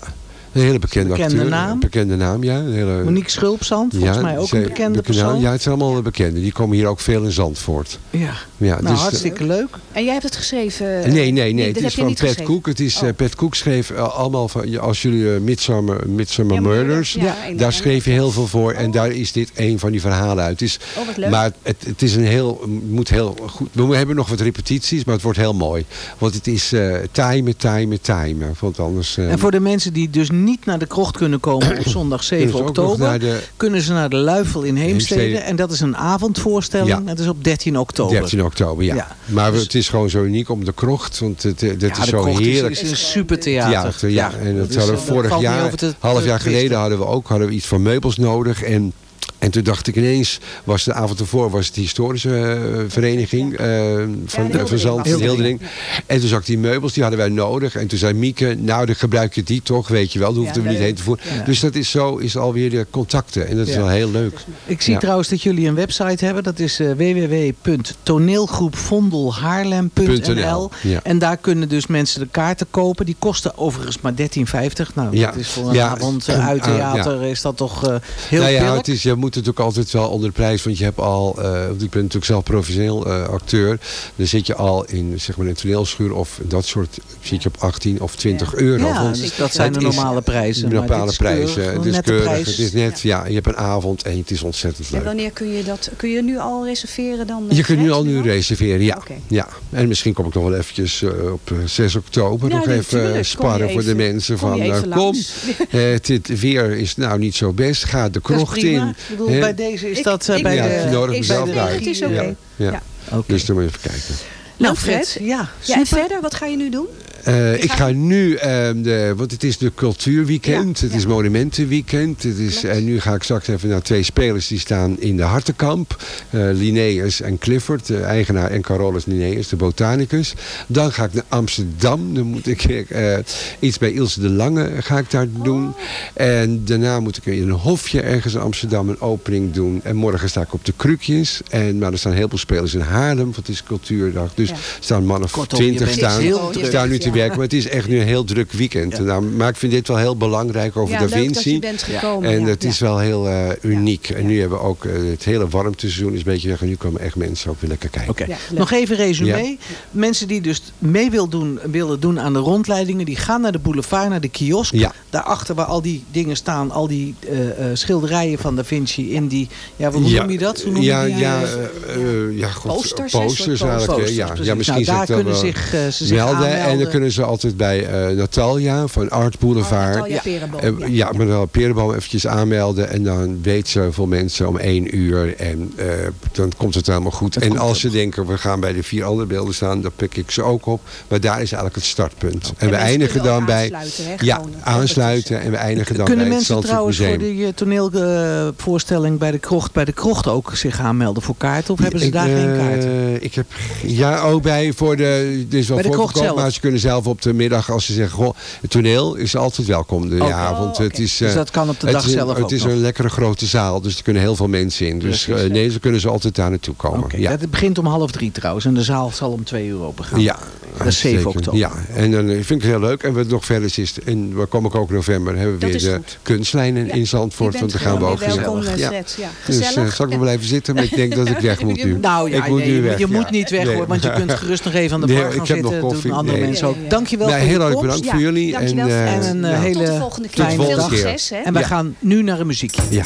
Een hele bekende, Bekende acteur. naam. Een bekende naam, ja. Een hele, Monique Schulpzand, volgens mij ook ze- een bekende bekende- persoon. Ja, het zijn allemaal bekenden. Die komen hier ook veel in Zandvoort. Ja, Ja, nou dus, hartstikke leuk. En jij hebt het geschreven? Nee, nee, nee. dat Het heb is van Pat geschreven. Cook. Het is, Oh. eh, Pat Cook schreef eh, allemaal van, als jullie uh, Midsummer, Midsummer Ja, Murders, ja, daar schreef je heel veel voor. En daar is dit een van die verhalen uit. Het is, Oh, wat leuk. Maar het, het is een heel, moet heel goed. We hebben nog wat repetities, maar het wordt heel mooi. Want het is eh timen, timen, timen. Want anders... eh, En voor de mensen die dus niet naar de krocht kunnen komen op zondag 7 Kunnen ze ook nog oktober, de- kunnen ze naar de Luifel in Heemstede. Heemstede. En dat is een avondvoorstelling. Ja. Het is op 13 oktober. 13 oktober, ja. Ja. Maar we- het is gewoon zo uniek om de krocht. Want het, het Ja, is zo is- heerlijk. is een supertheater. Theater, ja. En dat dat hadden we eh, dat vorig niet jaar, te- half jaar geleden hadden we ook hadden we iets van meubels nodig. En en toen dacht ik ineens, was de avond ervoor was het de historische eh, vereniging eh, van, de, van Zand, Hildering. En toen zag ik die meubels, die hadden wij nodig. En toen zei Mieke, nou dan gebruik je die toch, weet je wel. Daar hoefden Ja, we niet heen te voeren. Ja. Dus dat is zo, is alweer de contacten. En dat is Ja. wel heel leuk. Ik zie Ja. trouwens dat jullie een website hebben. Dat is eh, www.toneelgroepvondelhaarlem.nl Ja. En daar kunnen dus mensen de kaarten kopen. Die kosten overigens maar 13,50. Nou, Ja. dat is voor een Ja. avond uh, uit ah, theater is dat toch heel nou ja, moet natuurlijk altijd wel onder de prijs, want je hebt al, eh, want ik ben natuurlijk zelf professioneel eh, acteur, dan zit je al in zeg maar een toneelschuur of dat soort, zit je op 18 of 20 euro. Ja, Want dus dat zijn de normale prijzen, normale prijzen. Het is keurig, prijs. het is net, ja. je hebt een avond en het is ontzettend En leuk. wanneer kun je dat? Kun je nu al reserveren dan? Je kunt nu al nu reserveren, ja. Ja. En misschien kom ik nog wel eventjes eh, op eh, 6 oktober Ja, nog nee, even sparren voor de mensen kom van kom, eh, het weer is nou niet zo best, ga de krocht in. Ik bedoel, bij deze is Ik- dat eh, ik- bij ja, de... nodigt ik nee, uit. het is oké. Ja, ja. Ja. Dus dan moet je even kijken. Nou, Nou, Fred. Fred, ja, Ja, super. en verder, wat ga je nu doen? Eh, ik ga nu, ehm, de, want het is de cultuurweekend, het is monumentenweekend. Het is, en nu ga ik straks even naar twee spelers die staan in de Hartenkamp. eh Linnaeus en Clifford, de eigenaar en Carolus Linnaeus, de botanicus. Dan ga ik naar Amsterdam. Dan moet ik eh, iets bij Ilse de Lange ga ik daar doen. En daarna moet ik in een hofje ergens in Amsterdam een opening doen. En morgen sta ik op de Krukjes. En, maar er staan heel veel spelers in Haarlem, want het is cultuurdag. Dus er staan mannen of je twintig staan, heel druk. staan nu te Maar het is echt nu een heel druk weekend. Ja. Nou, maar ik vind dit wel heel belangrijk over ja, Da leuk dat Vinci. je bent gekomen. En ja. het is wel heel eh, uniek. En nu hebben we ook eh, het hele warmteseizoen is een beetje weg. En nu komen echt mensen ook weer lekker kijken. Leuk. nog even resume. Ja. Mensen die dus mee wil doen, willen doen aan de rondleidingen... die gaan naar de boulevard, naar de kiosk. Ja. Daarachter waar al die dingen staan, al die eh, eh, schilderijen van Da Vinci... in die, ja, hoe noem je dat? Hoe noem ja, je die, ja, eh, ja, god, Posters, posters, posters, ja, ja, misschien Nou, daar zit er kunnen wel zich, ze zich melden. En aanmelden. dan kunnen kunnen ze altijd bij eh, Natalia van Art Boulevard. Natalia Perenboom, Eh, ja. ja, met een Perenboom eventjes aanmelden. En dan weet ze veel mensen om één uur. En eh, dan komt het helemaal goed. en als ze denken, we gaan bij de vier andere beelden staan, dan pik ik ze ook op. Maar daar is eigenlijk het startpunt. En we mensen eindigen kunnen dan bij... aansluiten, hè, ja, aansluiten. En we eindigen dan Kunnen bij het mensen Zandvoort trouwens voor die toneelvoorstelling bij de krocht, bij de krocht ook zich aanmelden voor kaarten? Of hebben ze Ik, daar geen eh, kaarten? Ik heb, ja, ook bij voor de, dit is wel Bij de krocht zelf? maar ze kunnen zelf op de middag, als ze zeggen, goh, het toneel is altijd welkom de avond. Het is, Dus eh, dat kan op de het dag is een- zelf Het ook is nog? een lekkere grote zaal, dus er kunnen heel veel mensen in. Dus Precies. eh, nee, ze kunnen ze altijd daar naartoe komen. Oké, ja. Het begint om half drie trouwens en de zaal zal om twee uur open gaan. Ja, Dat is 7 zeker. oktober. Ja, en dan eh, vind ik het heel leuk. En wat nog verder is, en we komen ook november, hebben we Dat weer de goed. kunstlijnen Ja, in Zandvoort. je Want dan gaan we ook ja. Dus gezellig. zal ik nog wel even zitten, maar ik denk dat ik weg moet nu. Nou ja, ik moet nee, nu je- weg. je ja. moet niet weg Nee. hoor, want je kunt gerust nog even aan de Nee, bar gaan ik heb nog zitten. Koffie. doen andere Nee. mensen ook. Ja. Dankjewel voor heel erg komst. bedankt voor jullie. dankjewel, en, eh. En een hele Tot de volgende keer. Tot de fijne volgende keer. En wij gaan nu naar een muziekje. Ja.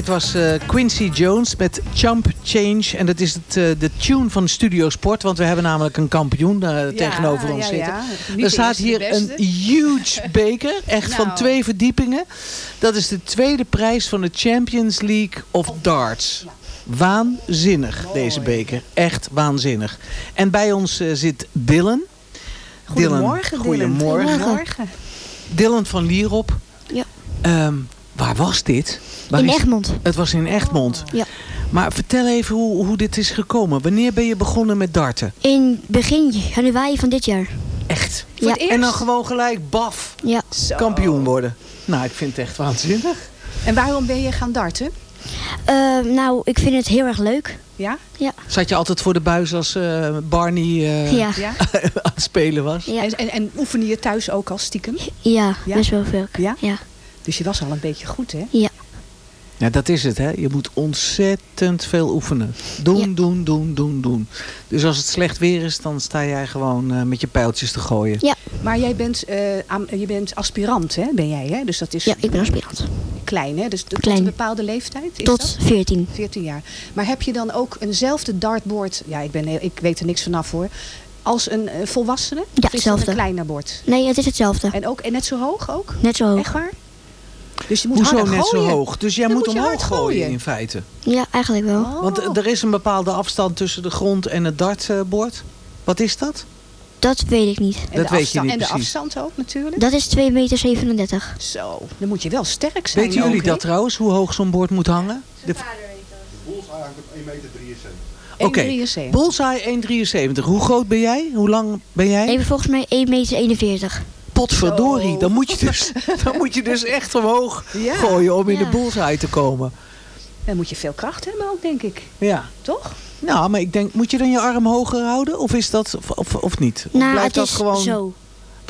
Dit was eh, Quincy Jones met Chump Change. En dat is het, eh, de tune van Studio Sport. Want we hebben namelijk een kampioen eh, tegenover ons ja, zitten. Er staat hier een huge beker. Echt van Nou. twee verdiepingen. Dat is de tweede prijs van de Champions League of Darts. Waanzinnig, deze beker. Echt waanzinnig. En bij ons eh, zit Dylan. Goedemorgen, Dylan. Goedemorgen. Goedemorgen. Dylan van Lierop. Ja. Ehm, waar was dit? Waar In is- Egmond. Het was in Egmond. Ja. Maar vertel even hoe, hoe dit is gekomen. Wanneer ben je begonnen met darten? In begin januari van dit jaar. Echt? Ja. En dan gewoon gelijk, baf, Ja. kampioen worden. Nou, ik vind het echt waanzinnig. En waarom ben je gaan darten? Eh, nou, ik vind het heel erg leuk. Ja? Ja. Zat je altijd voor de buis als eh, Barney eh, Ja. Ja? aan het spelen was? Ja. En, en, en oefen je thuis ook al stiekem? Ja, Ja? best wel veel. Ja? Ja. Dus je was al een beetje goed, hè? Ja. Ja, dat is het. Hè? Je moet ontzettend veel oefenen. Doen, Ja. doen, doen, doen, doen. Dus als het slecht weer is, dan sta jij gewoon eh, met je pijltjes te gooien. Ja. Maar jij bent, eh, je bent aspirant, hè? Ben jij, hè? Dus dat is Ja, ik ben aspirant. klein, hè? Dus tot een bepaalde leeftijd? Is Tot dat? 14. 14 jaar. Maar heb je dan ook eenzelfde dartboard? Ja, ik, ben heel, ik weet er niks vanaf hoor. Als een volwassene? Ja, Of is hetzelfde. een kleiner bord? Nee, het is hetzelfde. En, ook, en net zo hoog ook? Net zo hoog. Echt waar? Dus je moet Hoezo harder net gooien. zo hoog? Dus jij Dan moet, moet omhoog hard gooien gooien. in feite. Ja, eigenlijk wel. Oh. Want er is een bepaalde afstand tussen de grond en het dartbord. Wat is dat? Dat weet ik niet. En dat de weet je afstand, niet En de precies. afstand ook natuurlijk. Dat is 2 meter 37. Zo, dan moet je wel sterk zijn Weten jullie ook, dat trouwens, hoe hoog zo'n bord moet hangen? De... Oké, 1,73. Bullseye 1,73. Hoe groot ben jij? Hoe lang ben jij? Even volgens mij 1 meter 41. Potverdorie, dan moet, je dus, dan moet je dus echt omhoog Ja. gooien om in Ja. de bullseye te komen. Dan moet je veel kracht hebben ook, denk ik. Ja. Toch? Nou, maar ik denk, moet je dan je arm hoger houden? Of is dat, of, of, of niet? Of Nou, blijft het dat is gewoon... zo.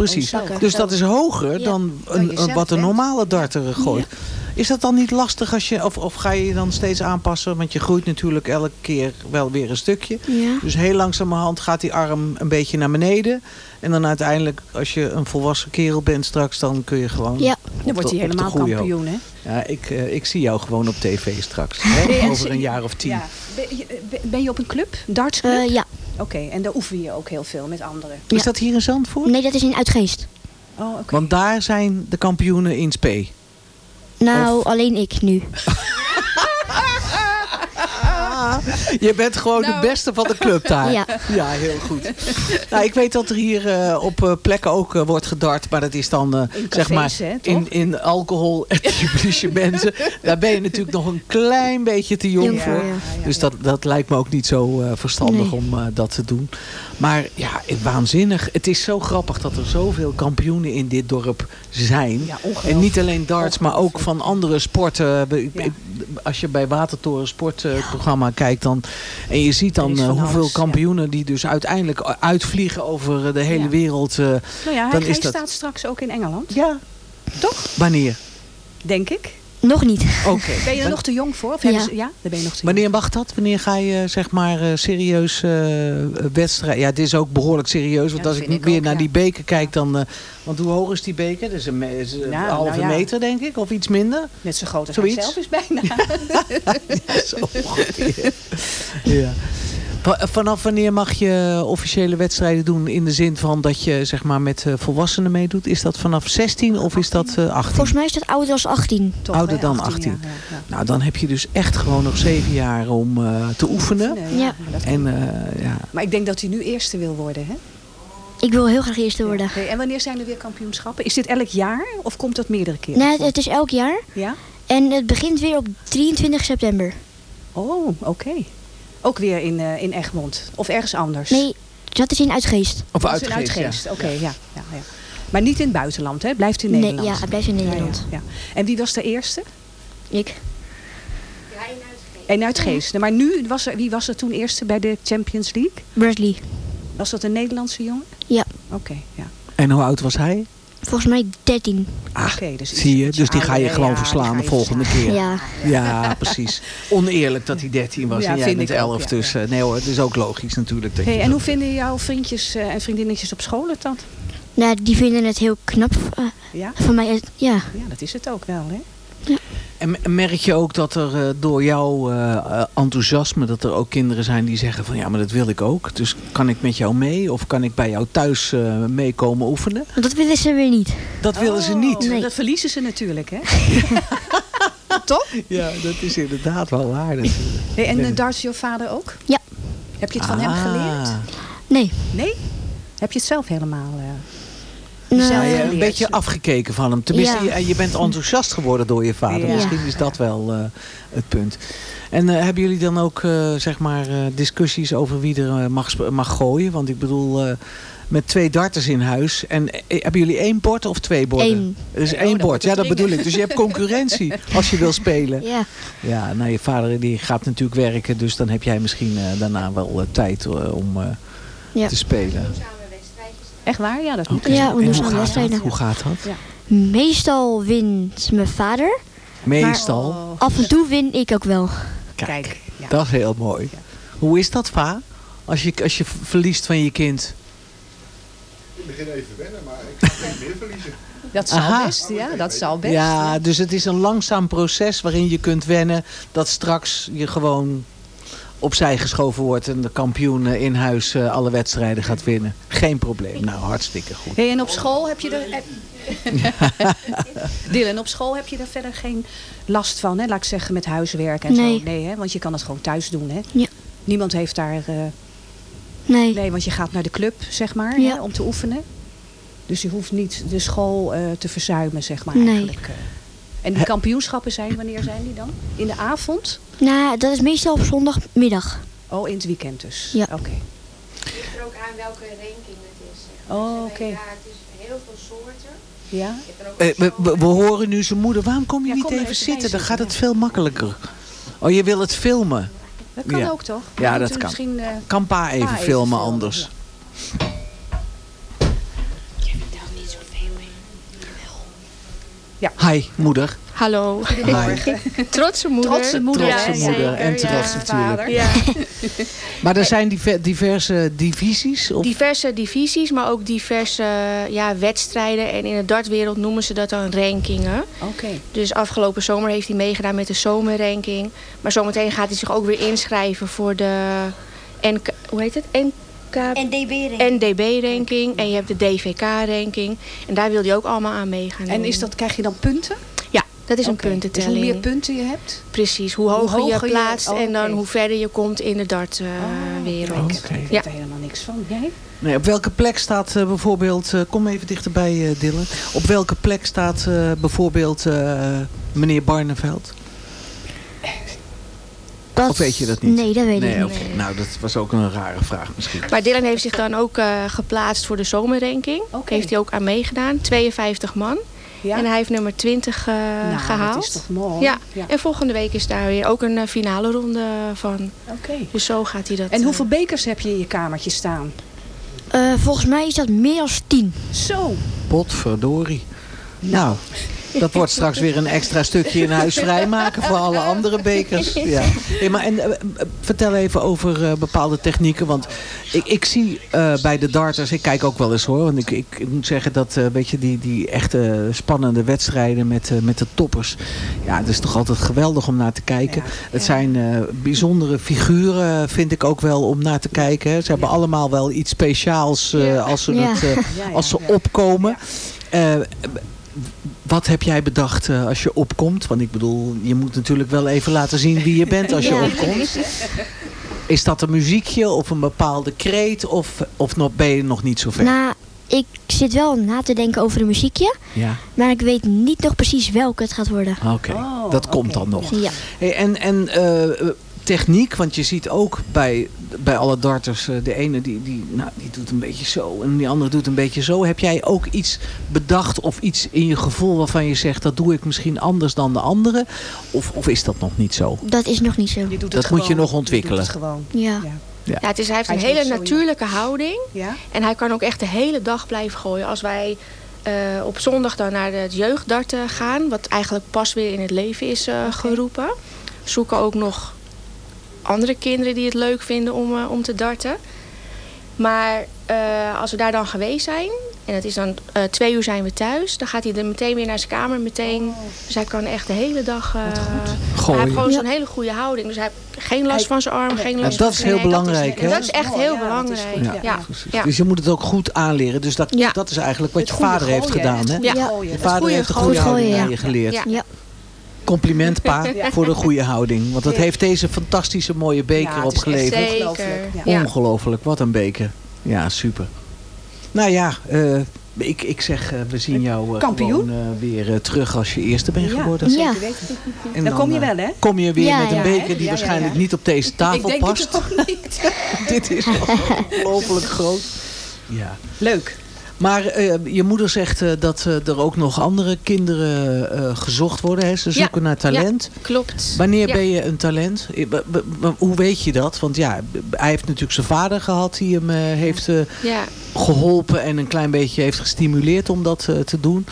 Precies. Oh. Dus dat is hoger Ja. dan een, wat een normale darter gooit. Is dat dan niet lastig als je, of, of ga je je dan steeds aanpassen? Want je groeit natuurlijk elke keer wel weer een stukje. Ja. Dus heel langzamerhand gaat die arm een beetje naar beneden. En dan uiteindelijk, als je een volwassen kerel bent straks, dan kun je gewoon... Ja. Dan wordt hij helemaal kampioen, hè? Ja, ik, eh, ik zie jou gewoon op tv straks. hè, Over een jaar of tien. Ja. Ben, je, ben- ben je op een club? Dartsclub? Eh, ja. Oké, en daar oefen je ook heel veel met anderen. Is Ja. dat hier in Zandvoort? Nee, dat is in Uitgeest. Oh, oké. Want daar zijn de kampioenen in spe. Nou, alleen ik nu. Je bent gewoon Nou. de beste van de club daar. Ja. Ja, heel goed. nou, ik weet dat er hier eh, op eh, plekken ook eh, wordt gedart. Maar dat is dan eh, In zeg maar hè, in, in alcohol en etablissementen. daar ben je natuurlijk nog een klein beetje te jong voor. ja. Dus dat, dat lijkt me ook niet zo eh, verstandig Nee. om eh, dat te doen. Maar ja, het- waanzinnig. Het is zo grappig dat er zoveel kampioenen in dit dorp zijn. En niet alleen darts, maar ook van andere sporten. We- Ja. ik- Als je bij Watertoren sportprogramma kijkt dan, en je ziet dan eh, hoeveel alles, ja. kampioenen die dus uiteindelijk uitvliegen over eh, de hele Ja. wereld. eh, Nou ja, dan hij is dat- staat straks ook in Engeland, ja, toch? wanneer? Denk ik. Nog niet. Oké. Ben je er nog te jong voor? Of Ja. hebben ze- ja, daar ben je nog te jong. Wanneer mag dat? Wanneer ga je zeg maar eh, serieus eh wedstrijd? Ja, het is ook behoorlijk serieus. Want Ja, als ik ik ook, naar ja. die beker kijk, dan... eh, want hoe hoog is die beker? Dat is een, me- is een Ja, halve nou ja. meter, denk ik. Of iets minder. Net zo groot als Zoiets? zelf is bijna. Zo ongeveer. ja. Va- Vanaf wanneer mag je officiële wedstrijden doen in de zin van dat je zeg maar met eh, volwassenen meedoet? Is dat vanaf 16 of is dat eh 18? Volgens mij is dat ouder als 18. Toch, Ouder hè? dan 18. ja, ja, ja. Nou, dan heb je dus echt gewoon nog zeven jaar om eh, te oefenen. Nee, Ja. En eh, ja, Maar ik denk dat hij nu eerste wil worden, hè? Ik wil heel graag eerste worden. Oké, En wanneer zijn er weer kampioenschappen? Is dit elk jaar of komt dat meerdere keren? Nee, het, het is elk jaar. Ja? En het begint weer op 23 september. Oh, oké. Ook weer in, eh, in Egmond. Of ergens anders? Nee, dat is in Uitgeest. of Dat in uitgeest. Uitgeest. ja. Oké, ja. Ja, ja. Maar niet in het buitenland, hè? Blijft in Nee, Nederland. ja, het blijft in Ja, Nederland. Ja, ja. En wie was de eerste? Ik. In Uitgeest. Maar nu, was er, wie was er toen eerste bij de Champions League? Bradley. Was dat een Nederlandse jongen? Ja. Oké, ja. En hoe oud was hij? Volgens mij 13. Oké, dus Zie je? Dus die ga je gewoon ja, verslaan de volgende keer. Ja. Ja, precies. Oneerlijk dat hij 13 was Ja, en jij vind bent ik ook, 11. ja, dus eh, nee hoor, het is ook logisch natuurlijk. Dat Hey, je en dat- hoe vinden jouw vriendjes eh, en vriendinnetjes op school het dan? Nou, die vinden het heel knap. eh, Ja? van mij, is- ja. Ja, dat is het ook wel, hè? En merk je ook dat er eh, door jouw eh, eh, enthousiasme... dat er ook kinderen zijn die zeggen van... ja, maar dat wil ik ook. Dus kan ik met jou mee? Of kan ik bij jou thuis eh, meekomen oefenen? Want dat willen ze weer niet. Dat willen ze niet. Nee. Dat verliezen ze natuurlijk, hè? Toch? Ja, dat is inderdaad wel waar. natuurlijk. Hey, en uh, darts je vader ook? Ja. Heb je het van hem Ah. geleerd? Nee. Nee? Heb je het zelf helemaal... eh, Nou, je, een beetje afgekeken van hem. Tenminste, Ja. je, en je bent enthousiast geworden door je vader. Ja. Misschien is dat wel eh, het punt. En eh, hebben jullie dan ook eh, zeg maar, eh, discussies over wie er mag, mag gooien? Want ik bedoel, eh, met twee darters in huis. En hebben jullie één bord of twee borden? Eén. Dus één bord, ja dat bedoel ik. Dus je hebt concurrentie als je wil spelen. Ja. Ja, nou je vader die gaat natuurlijk werken. Dus dan heb jij misschien eh, daarna wel tijd om eh, Ja. te spelen. Echt waar? Ja, dat moet Oké. Ja, hoe gaat wedstrijden. dat? Hoe gaat dat? Ja. Meestal wint mijn vader. Meestal. Oh, Af en toe win ik ook wel. kijk. Ja. Dat is heel mooi. Hoe is dat, Va? Als je, als je verliest van je kind. Ik begin even wennen, maar ik ga niet meer verliezen. Dat zal Aha. best, ja. Dat zal best. Ja, dus het is een langzaam proces waarin je kunt wennen dat straks je gewoon opzij geschoven wordt en de kampioen eh, in huis eh, alle wedstrijden gaat winnen. Geen probleem. Nou, hartstikke goed. Hey, en op school heb je er... heb- Dylan, op school heb je er verder geen last van, hè? laat ik zeggen, met huiswerk en Nee. zo. Nee, hè? want je kan het gewoon thuis doen. Hè? Ja. Niemand heeft daar... eh, Nee. Nee, want je gaat naar de club, zeg maar, Ja. hè, om te oefenen. Dus je hoeft niet de school eh, te verzuimen, zeg maar, Nee. eigenlijk. En die kampioenschappen zijn, wanneer zijn die dan? In de avond? Nou, dat is meestal op zondagmiddag. Oh, in het weekend dus? Ja. Oké. ligt er ook aan welke ranking het is. Zeg maar. Oh, Dus, oké. Ja, het is heel veel soorten. Ja? Eh, we, we, we horen nu zijn moeder. Waarom kom je Ja, niet kom even even zitten? Dan gaat het veel makkelijker. Oh, je wil het filmen? Dat kan Ja. ook, toch? Ja, dat kan. Misschien, eh, Kan pa even pa even filmen filmen, anders? Ja. Hi, moeder. Hallo. Goedemorgen. Trotse moeder. Trotse moeder, Trotse hè, moeder zeker, en terecht ja. natuurlijk. Ja. Maar er zijn diver- diverse divisies? Of? Diverse divisies, maar ook diverse ja, wedstrijden. En in de dartwereld noemen ze dat dan rankingen. Oké. Dus afgelopen zomer heeft hij meegedaan met de zomerranking. Maar zometeen gaat hij zich ook weer inschrijven voor de NK, hoe heet het? NK... NDB-ranking. NDB-ranking. En je hebt de DVK-ranking. En daar wil hij ook allemaal aan meegaan. En is dat, krijg je dan punten? Ja, dat is een Oké, Dus puntentelling. hoe meer punten je hebt? Precies, hoe hoger, hoger je je- plaatst oh, en dan hoe verder je komt in de dartwereld. Ik weet Ja. er helemaal niks van. Jij? Nee, op welke plek staat eh, bijvoorbeeld... eh, kom even dichterbij, eh Dylan. Op welke plek staat eh, bijvoorbeeld eh, meneer Barneveld? Dat... Of weet je dat niet? Nee, dat weet nee, ik niet. Nou, dat was ook een rare vraag misschien. Maar Dylan heeft zich dan ook eh, geplaatst voor de zomerranking. Oké. Heeft hij ook aan meegedaan. 52 man. Ja? En hij heeft nummer 20 eh, Nou, gehaald. dat is toch mooi. Ja. Ja. en volgende week is daar weer ook een eh, finale ronde van. Oké. Dus zo gaat hij dat... En hoeveel bekers heb je in je kamertje staan? Eh, volgens mij is dat meer dan tien. Zo. Potverdorie. Nou, dat wordt straks weer een extra stukje in huis vrijmaken voor alle andere bekers. Ja. Hey, maar en, eh, eh, vertel even over eh, bepaalde technieken. Want ik, ik zie bij de darters, ik kijk ook wel eens hoor. Want ik, ik, ik moet zeggen dat weet je, die, die echte spannende wedstrijden met, met de toppers. Ja, het is toch altijd geweldig om naar te kijken. het zijn bijzondere figuren vind ik ook wel om naar te kijken. hè. Ze hebben allemaal wel iets speciaals als ze, als ze opkomen. Eh, wat heb jij bedacht eh, als je opkomt? Want ik bedoel, je moet natuurlijk wel even laten zien wie je bent als je Ja. opkomt. Is dat een muziekje of een bepaalde kreet? Of, of nog, ben je nog niet zo ver? Nou, ik zit wel na te denken over een muziekje. ja, Maar ik weet niet nog precies welke het gaat worden. oké. Oh, dat komt dan nog. Ja. Hey, en en eh, techniek, want je ziet ook bij, bij alle darters, eh, de ene die, die, nou, die doet een beetje zo en die andere doet een beetje zo. Heb jij ook iets bedacht of iets in je gevoel waarvan je zegt, dat doe ik misschien anders dan de andere? Of, of is dat nog niet zo? Dat is nog niet zo. Je doet het Dat moet je nog ontwikkelen. Je doet het gewoon. Ja. Ja, het is, hij heeft Hij een hele zo natuurlijke houding. Ja? En hij kan ook echt de hele dag blijven gooien. Als wij eh, op zondag dan naar het jeugddarten gaan, wat eigenlijk pas weer in het leven is eh, geroepen, zoeken ook nog andere kinderen die het leuk vinden om, eh, om te darten. Maar eh, als we daar dan geweest zijn, en het is dan eh, twee uur zijn we thuis, dan gaat hij er meteen weer naar zijn kamer. Meteen, dus hij kan echt de hele dag. eh, Hij Gooien. heeft gewoon Ja. zo'n hele goede houding. Dus hij heeft geen last van zijn arm, geen Ja, last dat van is zijn heel nek. belangrijk, Dat is, hè? dat is echt heel ja, dat is belangrijk. goed, Ja, ja. Precies. Ja. Dus je moet het ook goed aanleren. Dus dat, Ja. dat is eigenlijk wat Het je vader heeft gedaan. het Hè? Ja. gooien. Je Het vader goede heeft gooien. goede houding aan ja. je geleerd. Ja. Compliment pa Ja. voor de goede houding. Want dat Ja. heeft deze fantastische mooie beker Ja, opgeleverd. Ongelooflijk, ja. Ongelooflijk, wat een beker. Ja, super. Nou ja, eh, ik, ik zeg, eh, we zien jou eh, gewoon eh, weer terug als je eerste bent Ja, geworden. zeker Ja. En Dan kom je wel, hè? Kom je weer Ja, met een beker die Ja, ja, waarschijnlijk ja. niet op deze tafel Ik denk past. het ook niet. Dit is ongelooflijk groot. Ja. Leuk. Maar eh, je moeder zegt eh, dat eh, er ook nog andere kinderen gezocht worden. Hè? Ze Ja, zoeken naar talent. ja, klopt. Wanneer Ja. ben je een talent? Hoe weet je dat? Want ja, hij heeft natuurlijk zijn vader gehad die hem heeft eh, geholpen en een klein beetje heeft gestimuleerd om dat te doen.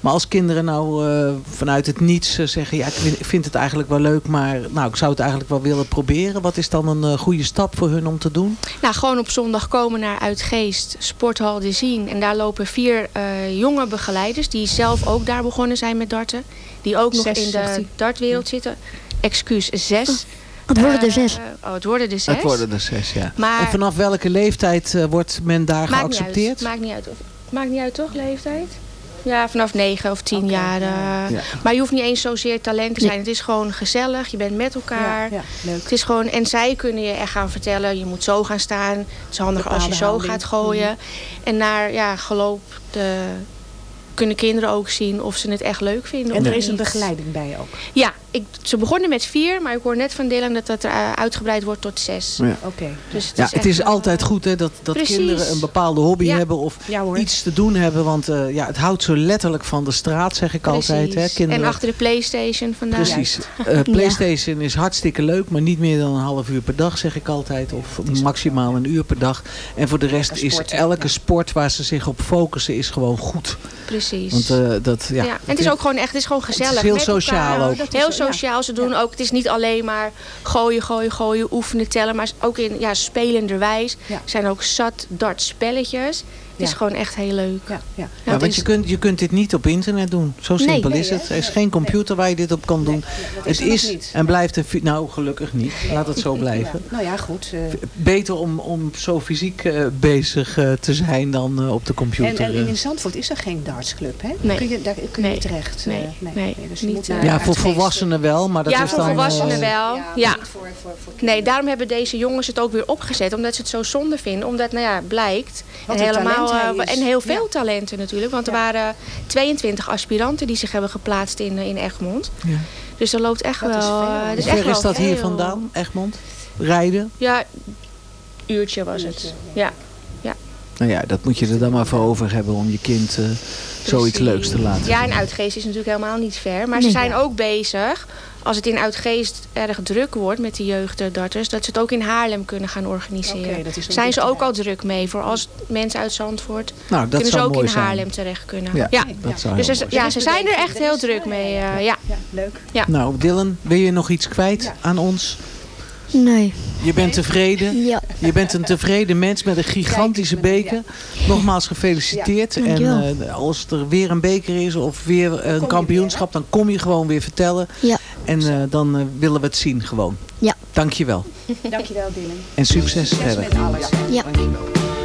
Maar als kinderen nou eh, vanuit het niets eh, zeggen, ja, ik vind- het eigenlijk wel leuk, maar nou, ik zou het eigenlijk wel willen proberen. Wat is dan een eh, goede stap voor hun om te doen? Nou, gewoon op zondag komen naar Uitgeest, Sporthal de Zien. En daar lopen vier eh, jonge begeleiders die zelf ook daar begonnen zijn met darten. Die ook nog Zes, in de dartwereld zitten. Excuus, zes. Het worden er zes. oh, het worden er zes. Het worden er zes, ja. Maar- En vanaf welke leeftijd wordt men daar Maakt niet geaccepteerd? uit. Maakt niet uit. Of, maakt niet uit toch, leeftijd? Ja, vanaf negen of tien jaar. eh. Ja. Maar je hoeft niet eens zozeer talent te zijn. Het is gewoon gezellig. Je bent met elkaar. Ja, ja, leuk. Het is gewoon, en zij kunnen je echt gaan vertellen. Je moet zo gaan staan. Het is handig als je zo gaat gooien. En naar ja, geloop de, kunnen kinderen ook zien of ze het echt leuk vinden. En of er is een begeleiding bij ook. Ja, ik, ze begonnen met vier. Maar ik hoor net van Dylan dat het uh, uitgebreid wordt tot zes. Ja. Oké. Dus het Ja, is het is eh, altijd goed hè, dat, dat Precies. kinderen een bepaalde hobby Ja. hebben of Ja iets te doen hebben. Want eh, ja, het houdt zo letterlijk van de straat, zeg ik altijd. Hè. Precies. Kinderen, En achter de Playstation vandaag. Precies. Eh, Playstation is hartstikke leuk, maar niet meer dan een half uur per dag, zeg ik altijd. Of maximaal een uur per dag. En voor de rest is elke ja. sport waar ze zich op focussen, is gewoon goed. Precies. Want eh, dat, ja, Ja, en het is ook gewoon echt, het is gewoon gezellig. Het is heel met elkaar. sociaal ook. Dat is Heel ja. sociaal. Ze doen ook, het is niet alleen maar gooien, gooien, gooien, oefenen, tellen. Maar ook in ja, spelenderwijs Ja. zijn ook zat dartspelletjes. Het is Ja. gewoon echt heel leuk. Ja, ja. Ja, want is- je kunt, je kunt dit niet op internet doen. Zo simpel Nee, is het. Er is geen computer waar je dit op kan doen. is het is en blijft een... Nou, gelukkig niet. Laat het zo blijven. Ja. Nou ja, goed. eh, Beter om, om zo fysiek eh, bezig eh, te zijn dan eh, op de en, computer. en eh. in Zandvoort is er geen dartsclub, hè? Nee. Kun je, daar kun je terecht. Nee. Nee. Dus Niet, ja, voor volwassenen wel, maar dat ja, is voor dan... volwassenen wel. Ja, Ja. voor, voor, voor kinderen. Nee, daarom hebben deze jongens het ook weer opgezet. Omdat ze het zo zonde vinden. Omdat, nou ja, blijkt. En, helemaal, eh, is. en heel veel Ja. talenten natuurlijk. Want er waren 22 aspiranten die zich hebben geplaatst in, eh, in Egmond. Ja. Dus er loopt echt Dat wel... eh, Hoe er ver is dat hier vandaan, Egmond? Rijden? Ja, uurtje was het. Ja. Nou ja, dat moet je er dan maar voor over hebben om je kind eh, zoiets leuks te laten Ja, doen. en Uitgeest is natuurlijk helemaal niet ver. Maar ze zijn ook bezig, als het in Uitgeest erg druk wordt met de jeugddarters... dat ze het ook in Haarlem kunnen gaan organiseren. Zijn ze ook al druk mee. Voor als mensen uit Zandvoort Nou, dat kunnen ze ook in zijn. Haarlem terecht kunnen. Ja, Ja. dat zou Dus heel ze, ja, ze zijn er echt heel druk mee. eh, ja. Ja, leuk. Nou, Dylan, wil je nog iets kwijt Ja. aan ons? Nee. Je bent tevreden? Ja. Je bent een tevreden mens met een gigantische beker. Nogmaals gefeliciteerd. Ja, en eh, als er weer een beker is of weer een kampioenschap, dan kom je gewoon weer vertellen. Ja. En eh, dan eh, willen we het zien gewoon. Ja. Dankjewel. Dankjewel, Dylan. En succes Succes verder. met alles. Ja. Dankjewel.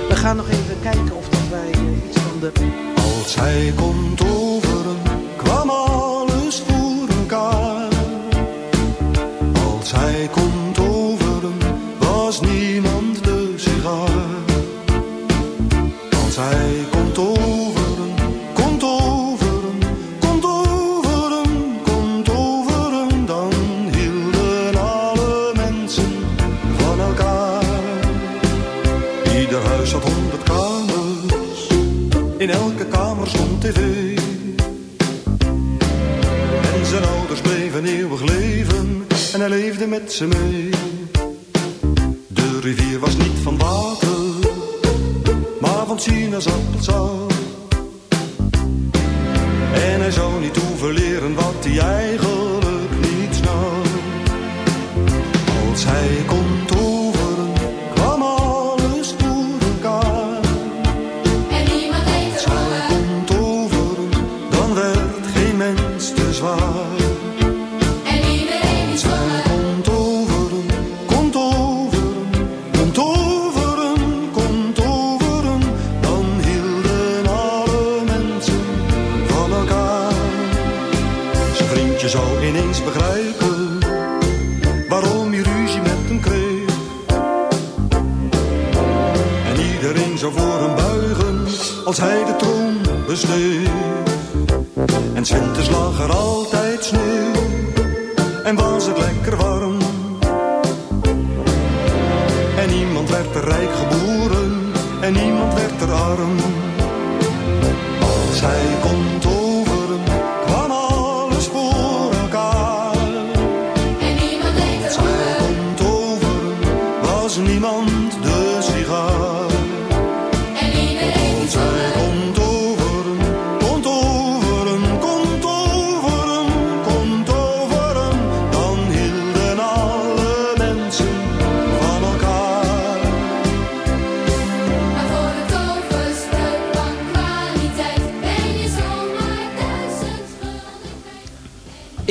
We gaan nog even kijken of dat wij eh, iets van de... Als hij komt overen, kwam alles voor elkaar. Als hij komt overen, was niemand En zijn ouders bleven eeuwig leven. En hij leefde met ze mee.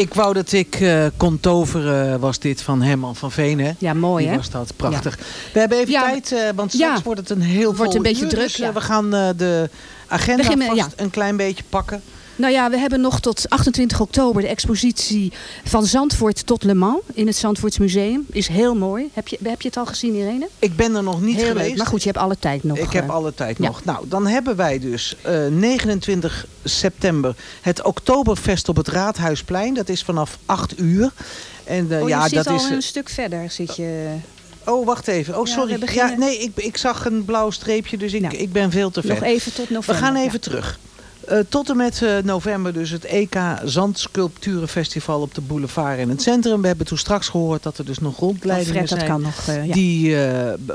Ik wou dat ik eh, kon toveren, was dit van Herman van Veen. Hè? Ja, mooi Die hè? was dat, prachtig. We hebben even tijd, eh, want straks Ja. wordt het een heel Wordt vol een beetje uur, druk, dus, eh, we gaan de agenda Begin vast een klein beetje pakken. Nou ja, we hebben nog tot 28 oktober de expositie van Zandvoort tot Le Mans in het Zandvoorts Museum. Is heel mooi. Heb je, heb je het al gezien, Irene? Ik ben er nog niet heel geweest. Leuk. Maar goed, je hebt alle tijd nog. Ik heb eh. alle tijd ja. nog. Nou, dan hebben wij dus eh, 29 september het Oktoberfest op het Raadhuisplein. Dat is vanaf 8 uur. En eh, Oh, je ja, zit dat al is. een stuk verder. Zit je... Oh, wacht even. Oh, Ja, sorry. beginnen- Ja, nee, ik, ik zag een blauw streepje, dus ik, ik ben veel te ver. Nog even tot november. We gaan even ja. terug. Eh, tot en met eh, november dus het EK Zandsculpturenfestival op de boulevard in het centrum. We hebben toen straks gehoord dat er dus nog rondleidingen Fred, dat zijn. kan nog, eh, ja. Die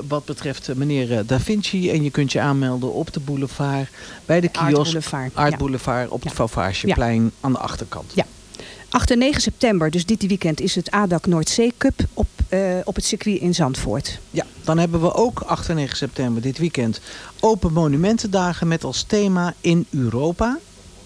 wat betreft meneer Da Vinci. En je kunt je aanmelden op de boulevard. Bij de Art kiosk. Boulevard, Art ja. Boulevard op het Ja. Aan de achterkant. Ja. 8 en 9 september, dus dit weekend, is het ADAC Noordzee Cup op, eh, op het circuit in Zandvoort. Ja, dan hebben we ook 8 en 9 september dit weekend Open Monumentendagen met als thema in Europa.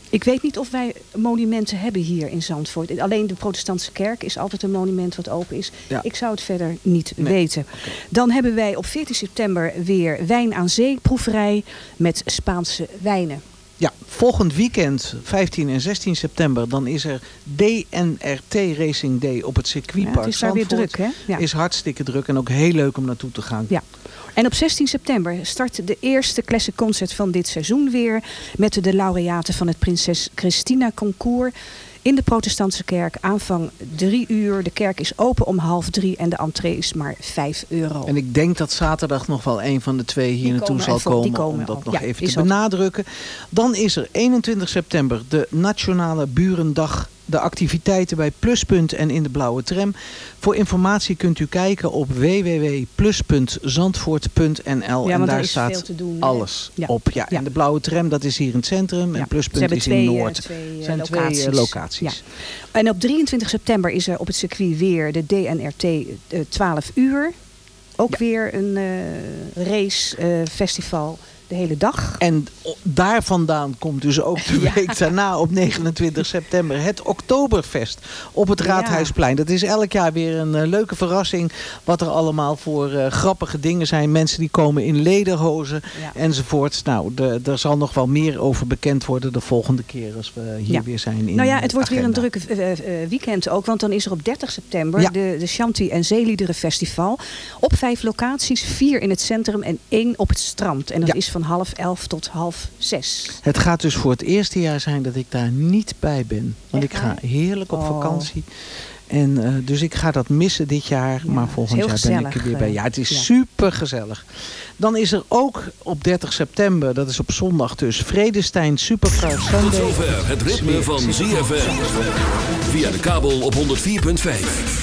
Ik weet niet of wij monumenten hebben hier in Zandvoort. Alleen de protestantse kerk is altijd een monument wat open is. Ja. Ik zou het verder niet Nee. weten. Dan hebben wij op 14 september weer Wijn aan Zee proeverij met Spaanse wijnen. Ja, volgend weekend, 15 en 16 september, dan is er DNRT Racing Day op het Ja, circuitpark het is daar weer druk, hè? Ja. Is hartstikke druk en ook heel leuk om naartoe te gaan. Ja. En op 16 september start de eerste Classic Concert van dit seizoen weer. Met de laureaten van het Prinses Christina Concours. In de protestantse kerk. Aanvang drie uur. De kerk is open om half drie. En de entree is maar 5 euro. En ik denk dat zaterdag nog wel een van de twee hier Die naartoe zal komen. komen om dat nog Ja, even te benadrukken. Dan is er 21 september de Nationale Burendag. De activiteiten bij Pluspunt en in de Blauwe Tram. Voor informatie kunt u kijken op www.plus.zandvoort.nl. Ja, en daar staat doen, alles Ja. op. Ja, Ja. En de Blauwe Tram dat is hier in het centrum. En Pluspunt is twee, in eh, Noord. twee, eh, zijn locaties. twee eh, locaties. Ja. En op 23 september is er op het circuit weer de DNRT eh, 12 uur. Ook weer een eh race eh, festival de hele dag. En daar vandaan komt dus ook de week daarna op 29 september het Oktoberfest op het. Raadhuisplein. Dat is elk jaar weer een eh, leuke verrassing wat er allemaal voor eh, grappige dingen zijn. Mensen die komen in lederhozen Ja. enzovoort. Nou, er zal nog wel meer over bekend worden de volgende keer als we hier Ja. weer zijn in nou ja, het wordt weer een drukke eh, weekend ook. Want dan is er op 30 september Ja. de, de Shanti en Zeeliederen Festival. Op vijf locaties. Vier in het centrum en één op het strand. En dat is van half elf tot half zes. Het gaat dus voor het eerste jaar zijn dat ik daar niet bij ben. Want Echt ik ga heerlijk op Oh. vakantie. En, eh, dus ik ga dat missen dit jaar. maar volgend jaar ben ik er weer bij. eh, Ja, het is ja. super gezellig. Dan is er ook op 30 september, dat is op zondag dus, Vredestein Supercar Sunday. Tot zover het ritme van ZFM. Via de kabel op 104.5.